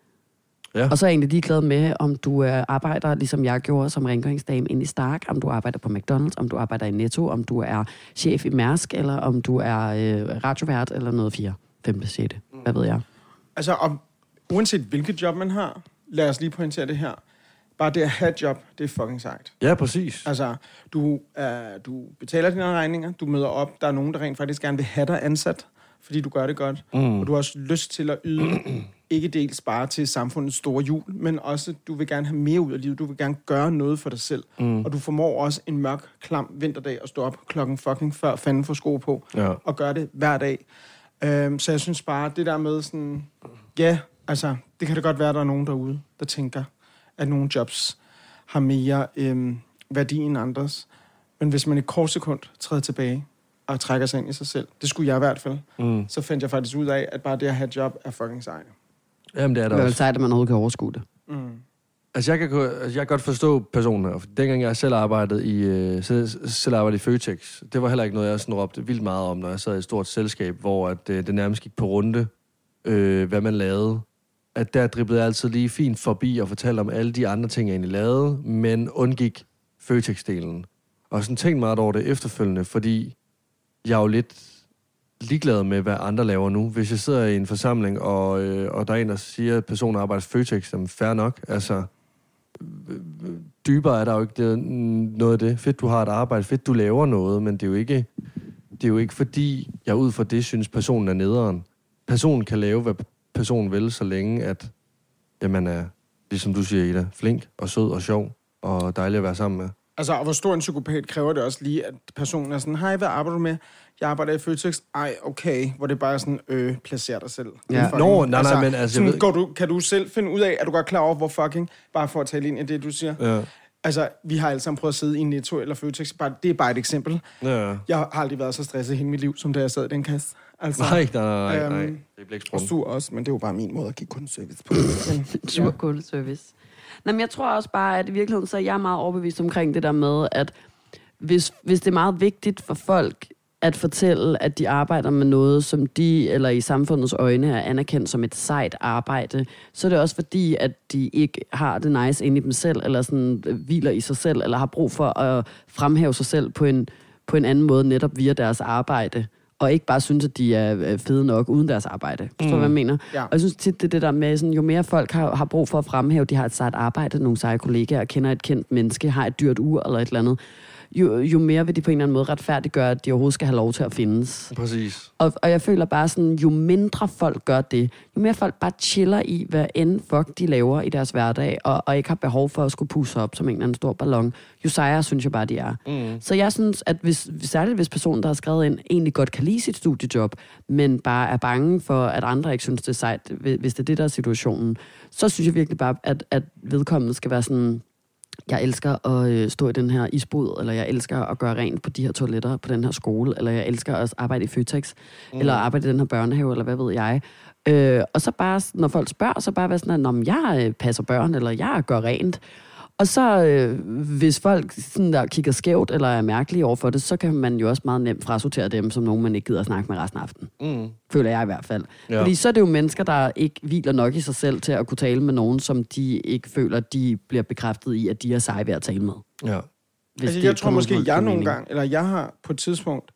Ja. Og så er jeg egentlig ligeglad med, om du øh, arbejder, ligesom jeg gjorde som rengøringsdame ind i Stark, om du arbejder på McDonald's, om du arbejder i Netto, om du er chef i Mærsk, eller om du er øh, radiovært, eller noget 4, 5, 6. Hvad ved jeg? Altså, og uanset hvilket job man har, lad os lige pointere det her. Bare det at have et job, det er fucking sejt. Ja, præcis. Altså, du, uh, du betaler dine regninger, du møder op, der er nogen, der rent faktisk gerne vil have dig ansat, fordi du gør det godt. Mm. Og du har også lyst til at yde, ikke dels bare til samfundets store jul, men også, du vil gerne have mere ud af livet. Du vil gerne gøre noget for dig selv. Mm. Og du formår også en mørk, klam vinterdag at stå op klokken fucking før fanden får sko på, Ja. og gøre det hver dag. Um, så jeg synes bare, det der med sådan, ja, altså, det kan da godt være, at der er nogen derude, der tænker, at nogle jobs har mere øhm, værdi end andres. Men hvis man i et kort sekund træder tilbage og trækker sig ind i sig selv, det skulle jeg i hvert fald, Mm. så fandt jeg faktisk ud af, at bare det at have et job er fucking sejt. Jamen, det er Det der er også. sejt, at man overhovedet kan overskue det. Mm. Altså, jeg kan, altså, jeg kan godt forstå personen her. For dengang jeg selv arbejdede i, øh, selv, selv arbejdede i Føtex, det var heller ikke noget, jeg sådan råbte vildt meget om, når jeg sad i et stort selskab, hvor at, øh, det nærmest gik på runde, øh, hvad man lavede. At der driblede jeg altid lige fint forbi og fortalte om alle de andre ting, jeg egentlig lavede, men undgik Føtex-delen. Og sådan tænkte meget over det efterfølgende, fordi jeg er jo lidt ligeglad med, hvad andre laver nu. Hvis jeg sidder i en forsamling, og, øh, og der er en, der siger, at personen arbejder i Føtex, er fair nok. Altså, dybere er der jo ikke det, noget af det. Fedt, du har et arbejde. Fedt, du laver noget, men det er jo ikke, det er jo ikke fordi, jeg ud fra det synes, personen er nederen. Personen kan lave, hvad personen vil, så længe at jamen, er, ligesom du siger, Ida, flink og sød og sjov og dejlig at være sammen med. Altså, og hvor stor en psykopat kræver det også lige, at personen er sådan, hej, hvad arbejder du med? Jeg arbejder i Føtex. Ej, okay. Hvor det bare er sådan, øh, placer dig selv. Er Ja. fucking- Nå, nej, nej, men altså, jeg sådan, ved- går du, kan du selv finde ud af, at du godt klar over, hvor fucking, bare for at tale ind i det, du siger. Ja. Altså, vi har alle sammen prøvet at sidde i Netto eller Føtex. Bare, det er bare et eksempel. Ja. Jeg har aldrig været så stresset i hele mit liv, som da jeg sad i den kasse. Altså, Nej, nej, nej. Øhm, Det og sprunget. sur også, men det er jo bare min måde at give kundeservice på. Men, Super kundeservice. Nå, men jeg tror også bare, at i virkeligheden, så er jeg meget overbevist omkring det der med, at hvis, hvis det er meget vigtigt for folk, at fortælle, at de arbejder med noget, som de eller i samfundets øjne er anerkendt som et sejt arbejde, så er det også fordi, at de ikke har det nice inde i dem selv, eller sådan øh, hviler i sig selv, eller har brug for at fremhæve sig selv på en, på en anden måde, netop via deres arbejde og ikke bare synes, at de er øh, fede nok uden deres arbejde. Forstår du, Mm. hvad jeg mener? Ja. Og jeg synes tit, det er det der med, sådan, jo mere folk har, har brug for at fremhæve, de har et sejt arbejde, nogle seje kollegaer, kender et kendt menneske, har et dyrt ur eller et eller andet, jo, jo mere vil de på en eller anden måde retfærdiggøre, at de overhovedet skal have lov til at findes. Præcis. Og, og jeg føler bare sådan, jo mindre folk gør det, jo mere folk bare chiller i, hvad end fuck de laver i deres hverdag, og, og ikke har behov for at skulle pusse op som en eller anden stor ballon, jo sejere synes jeg bare, de er. Mm. Så jeg synes, at hvis, særligt hvis personen, der har skrevet ind, egentlig godt kan lide sit studiejob, men bare er bange for, at andre ikke synes, det er sejt, hvi- hvis det er det, der er situationen, så synes jeg virkelig bare, at, at vedkommende skal være sådan, jeg elsker at øh, stå i den her isbod, eller jeg elsker at gøre rent på de her toiletter på den her skole, eller jeg elsker at arbejde i Føtex, Mm. eller arbejde i den her børnehave, eller hvad ved jeg. Øh, og så bare, når folk spørger, så bare være sådan, at "Nå, men jeg øh, passer børn, eller jeg gør rent. Og så, øh, hvis folk sådan der kigger skævt, eller er mærkelige over for det, så kan man jo også meget nemt frasortere dem, som nogen, man ikke gider at snakke med resten af aftenen. Mm. Føler jeg i hvert fald. Ja. Fordi så er det jo mennesker, der ikke hviler nok i sig selv til at kunne tale med nogen, som de ikke føler, de bliver bekræftet i, at de er seje ved at tale med. Ja. Hvis altså, jeg tror måske, jeg nogle gange, eller jeg har på et tidspunkt,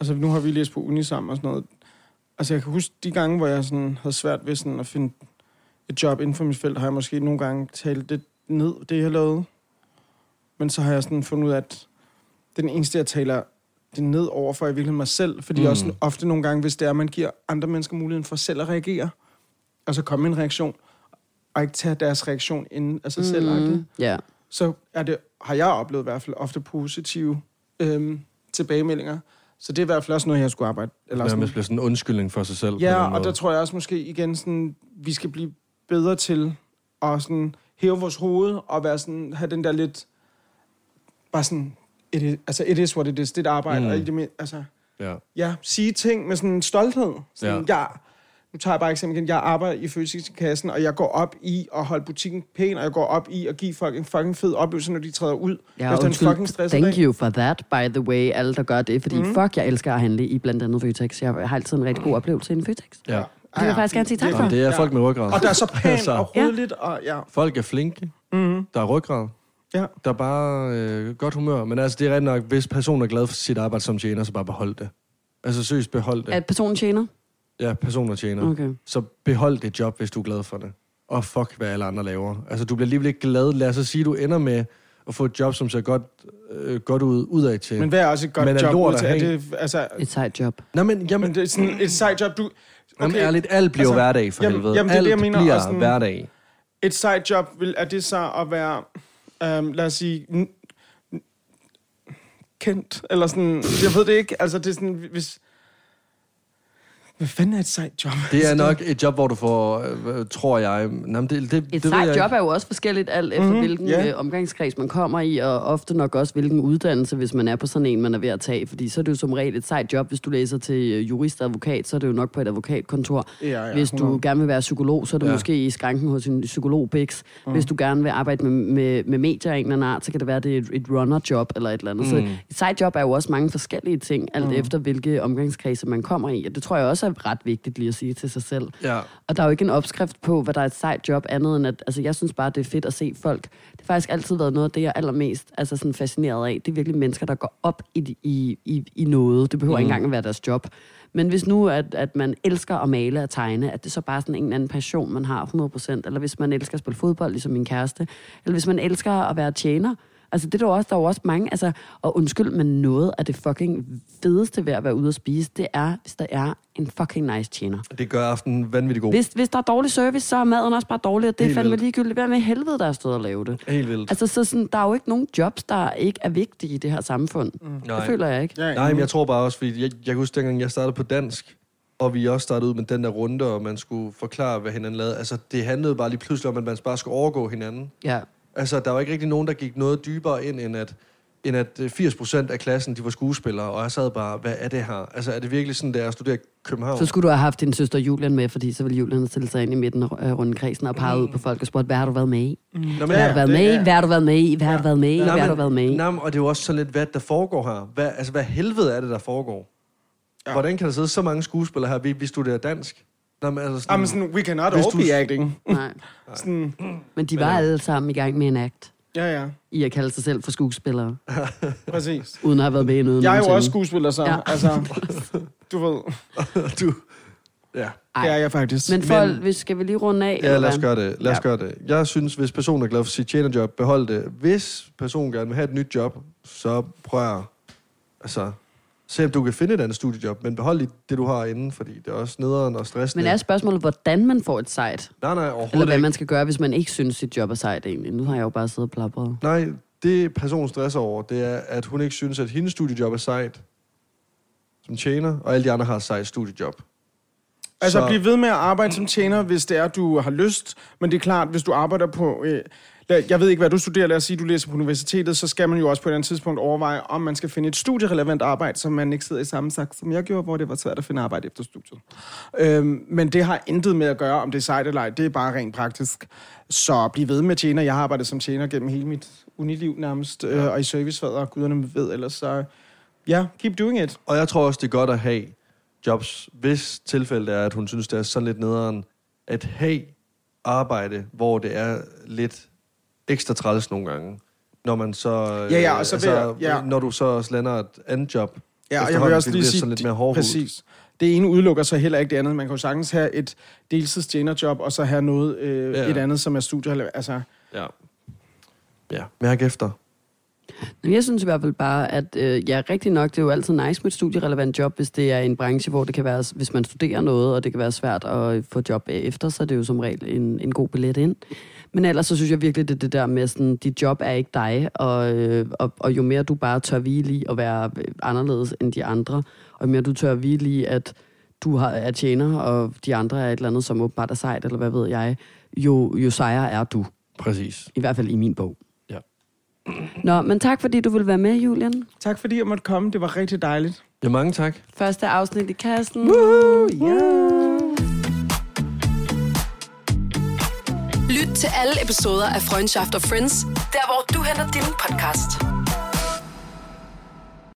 altså nu har vi læst på uni sammen og sådan noget, altså jeg kan huske de gange, hvor jeg sådan havde svært ved sådan at finde et job inden for mit felt, har jeg måske nogle gange talt det ned, det jeg lavede. Men så har jeg sådan fundet ud af, at den eneste, jeg taler det ned over for, er i virkeligheden mig selv. Fordi Mm. også sådan, ofte nogle gange, hvis det er, at man giver andre mennesker muligheden for selv at reagere, og så komme med en reaktion, og ikke tage deres reaktion ind af sig selv, Mm, ja. så er det, har jeg oplevet i hvert fald ofte positive øhm, tilbagemeldinger. Så det er i hvert fald også noget, jeg skulle arbejde. Eller sådan. bliver sådan en undskyldning for sig selv. Ja, og måde. der tror jeg også måske igen, sådan, vi skal blive bedre til at sådan, hæve vores hoved og være sådan, have den der lidt, bare sådan, it is, altså it is what it is, det er et arbejde, Mm. mm. og i det, altså, Ja. ja, sige ting med sådan en stolthed. Sådan, Ja. ja. jeg, nu tager jeg bare eksempel igen, jeg arbejder i Føtex-kassen, og jeg går op i at holde butikken pæn, og jeg går op i at give folk en fucking fed oplevelse, når de træder ud Ja, efter en fucking stresset thank dag. you for that, by the way, alle der gør det. Fordi mm. fuck, jeg elsker at handle i blandt andet Føtex. Jeg har altid en rigtig god oplevelse i en Føtex. Ja. Det vil jeg faktisk gerne sige tak for. Det er folk med ryggrad. Og der er så pænt Altså, og ryddeligt, og ja. Folk er flinke. Mm-hmm. Der er ryggrad. Ja. Der er bare øh, godt humør. Men altså, det er rigtig nok, hvis personen er glad for sit arbejde som tjener, så bare behold det. Altså seriøst, behold det. At personen tjener? Ja, personer tjener. Okay. Så behold det job, hvis du er glad for det. Og fuck, hvad alle andre laver. Altså, du bliver alligevel ikke glad. Lad os så sige, du ender med at få et job, som ser godt, øh, godt ud, udad til. Men hvad er også et godt Men er job? lort ud at til? Er have? det, altså, Et sejt job. Nå, men, jamen, men det er sådan et sejt job, du... Jamen, ærligt, alt bliver jo hverdag for jamen, helvede. Jamen, det er det, jeg Alt mener. bliver og sådan, hverdag. Et sejt job, vil, er det så at være, øhm, lad os sige, n- n- kendt, eller sådan, jeg ved det ikke, altså det er sådan, hvis... Hvad fanden er et sejt job? Det er nok et job, hvor du får, øh, tror jeg... Jamen, det, det, Et det sejt jeg job ikke. er jo også forskelligt alt efter, Mhm, mm-hmm, hvilken yeah. øh, omgangskreds man kommer i, og ofte nok også hvilken uddannelse, hvis man er på sådan en, man er ved at tage. Fordi så er det jo som regel et sejt job, hvis du læser til øh, jurist og advokat, så er det jo nok på et advokatkontor. Ja, ja, hvis du 100. gerne vil være psykolog, så er det Ja. måske i skranken hos en psykolog Bix. Mm. Hvis du gerne vil arbejde med, med, med medier af en eller anden art, så kan det være, at det er et, et runner-job eller et eller andet. Mm. Så Mm. et sejt job er jo også mange forskellige ting, alt mm. efter hvilke omgangskredse man kommer i. Og det tror jeg også er ret vigtigt lige at sige til sig selv. Ja. Og der er jo ikke en opskrift på, hvad der er et sejt job, andet end at, altså jeg synes bare, det er fedt at se folk. Det har faktisk altid været noget af det, jeg er allermest altså sådan fascineret af. Det er virkelig mennesker, der går op i, i, i, i noget. Det behøver mm. Ikke engang at være deres job. Men hvis nu, at, at man elsker at male og tegne, at det så bare sådan en eller anden passion, man har 100%, eller hvis man elsker at spille fodbold, ligesom min kæreste, eller hvis man elsker at være tjener, Altså, det er der, også, der er jo også mange, altså, og undskyld, men noget af det fucking fedeste ved at være ude og spise, det er, hvis der er en fucking nice tjener. Det gør aftenen vanvittigt god. Hvis, hvis der er dårlig service, så er maden også bare dårlig, og det er fandme vildt. ligegyldigt. Hvad med helvede, der er stået og lave det? Helt vildt. Altså, så sådan, der er jo ikke nogen jobs, der ikke er vigtige i det her samfund. Mm. Det Nej. føler jeg ikke. Ja, Nej, men jeg tror bare også, fordi jeg, jeg kan huske, dengang jeg startede på dansk, og vi også startede ud med den der runde, og man skulle forklare, hvad hinanden lavede. Altså, det handlede bare lige pludselig om, at man bare skulle overgå hinanden. Ja. Altså, der var ikke rigtig nogen, der gik noget dybere ind, end at end at øh, 80% af klassen, de var skuespillere, og jeg sad bare, hvad er det her? Altså, er det virkelig sådan, det er at studere i København? Så skulle du have haft din søster Julian med, fordi så ville Julian have stillet sig ind i midten af rundt kredsen og peget ud på folk og spurgt, hvad har du været med i? Nå, men Hvad har du været med i? er- Hvad har du været med i? Hvad har du været med i? Hvad har du været med i? Nej, men- og det er jo også sådan lidt, hvad der foregår her. Hvad, altså, hvad helvede er det, der foregår? Ja. Hvordan kan der sidde så mange skuespillere her? Vi, vi studerer dansk. Nå, men altså sådan, Jamen sådan, we cannot all be acting. Nej. Sådan, Men de var alle sammen i gang med en akt ja, ja, i at kalde sig selv for skuespillere, præcis. uden at have været med i noget. Jeg er jo nogensinde. også skuespiller, så Ja. altså, du ved, du... Ja. Ej. det er jeg faktisk. Men folk, hvis, skal vi lige runde af? Ja, eller lad os hvad? gøre det. Lad os Ja. gøre det. Jeg synes, hvis personen er glad for sit tjenerjob, behold det. Hvis personen gerne vil have et nyt job, så prøv at... Altså, se om du kan finde et andet studiejob, men behold lige det, du har inden, fordi det er også nederen og stressende. Men er spørgsmålet, hvordan man får et sejt? Nej, nej, Eller overhovedet hvad ikke. man skal gøre, hvis man ikke synes, sit job er sejt egentlig? Nu har jeg jo bare siddet og plapret. Nej, det personen stresser over, det er, at hun ikke synes, at hendes studiejob er sejt som tjener, og alle de andre har et sejt studiejob. Altså, Så- bliv ved med at arbejde som tjener, hvis det er, du har lyst. Men det er klart, hvis du arbejder på... Øh, jeg ved ikke, hvad du studerer. Lad os sige, du læser på universitetet. Så skal man jo også på et andet tidspunkt overveje, om man skal finde et studierelevant arbejde, så man ikke sidder i samme sak, som jeg gjorde, hvor det var svært at finde arbejde efter studiet. Øhm, men det har intet med at gøre, om det er sejt eller ej. Det er bare rent praktisk. Så bliv ved med tjener. Jeg har arbejdet som tjener gennem hele mit uniliv nærmest, øh, og i servicefaget, og guderne ved ellers. Så ja, yeah, keep doing it. Og jeg tror også, det er godt at have jobs, hvis tilfældet er, at hun synes, det er sådan lidt nederen, at have arbejde, hvor det er lidt ekstra træls nogle gange. Når man så... øh, Ja, ja, og så vil jeg- ja. Når du så også lander et andet job. Ja, og jeg vil også det lige bliver sige, sådan lidt mere hårdhudet. præcis. Det ene udelukker så heller ikke det andet. Man kan jo sagtens have et deltidstjenerjob, og så have noget, øh, Ja. et andet, som er studie. Altså, Ja. Ja, mærk efter. Men jeg synes i hvert fald bare, at øh, ja, rigtig nok, det er jo altid nice med et studierelevant job, hvis det er en branche, hvor det kan være, hvis man studerer noget, og det kan være svært at få job efter, så er det jo som regel en, en god billet ind. Men ellers så synes jeg virkelig, det er det der med, sådan, dit job er ikke dig, og, øh, og, og jo mere du bare tør hvile i at være øh, anderledes end de andre, og jo mere du tør hvile i, at du har, er tjener, og de andre er et eller andet, som åbenbart er sejt, eller hvad ved jeg, jo, jo sejere er du. Præcis. I hvert fald i min bog. Ja. Nå, men tak fordi du ville være med, Julian. tak fordi jeg måtte komme. Det var rigtig dejligt. Ja, mange tak. Første afsnit i kassen. Woohoo! Yeah. Lyt til alle episoder af Freundschaft og Friends, der hvor du henter din podcast.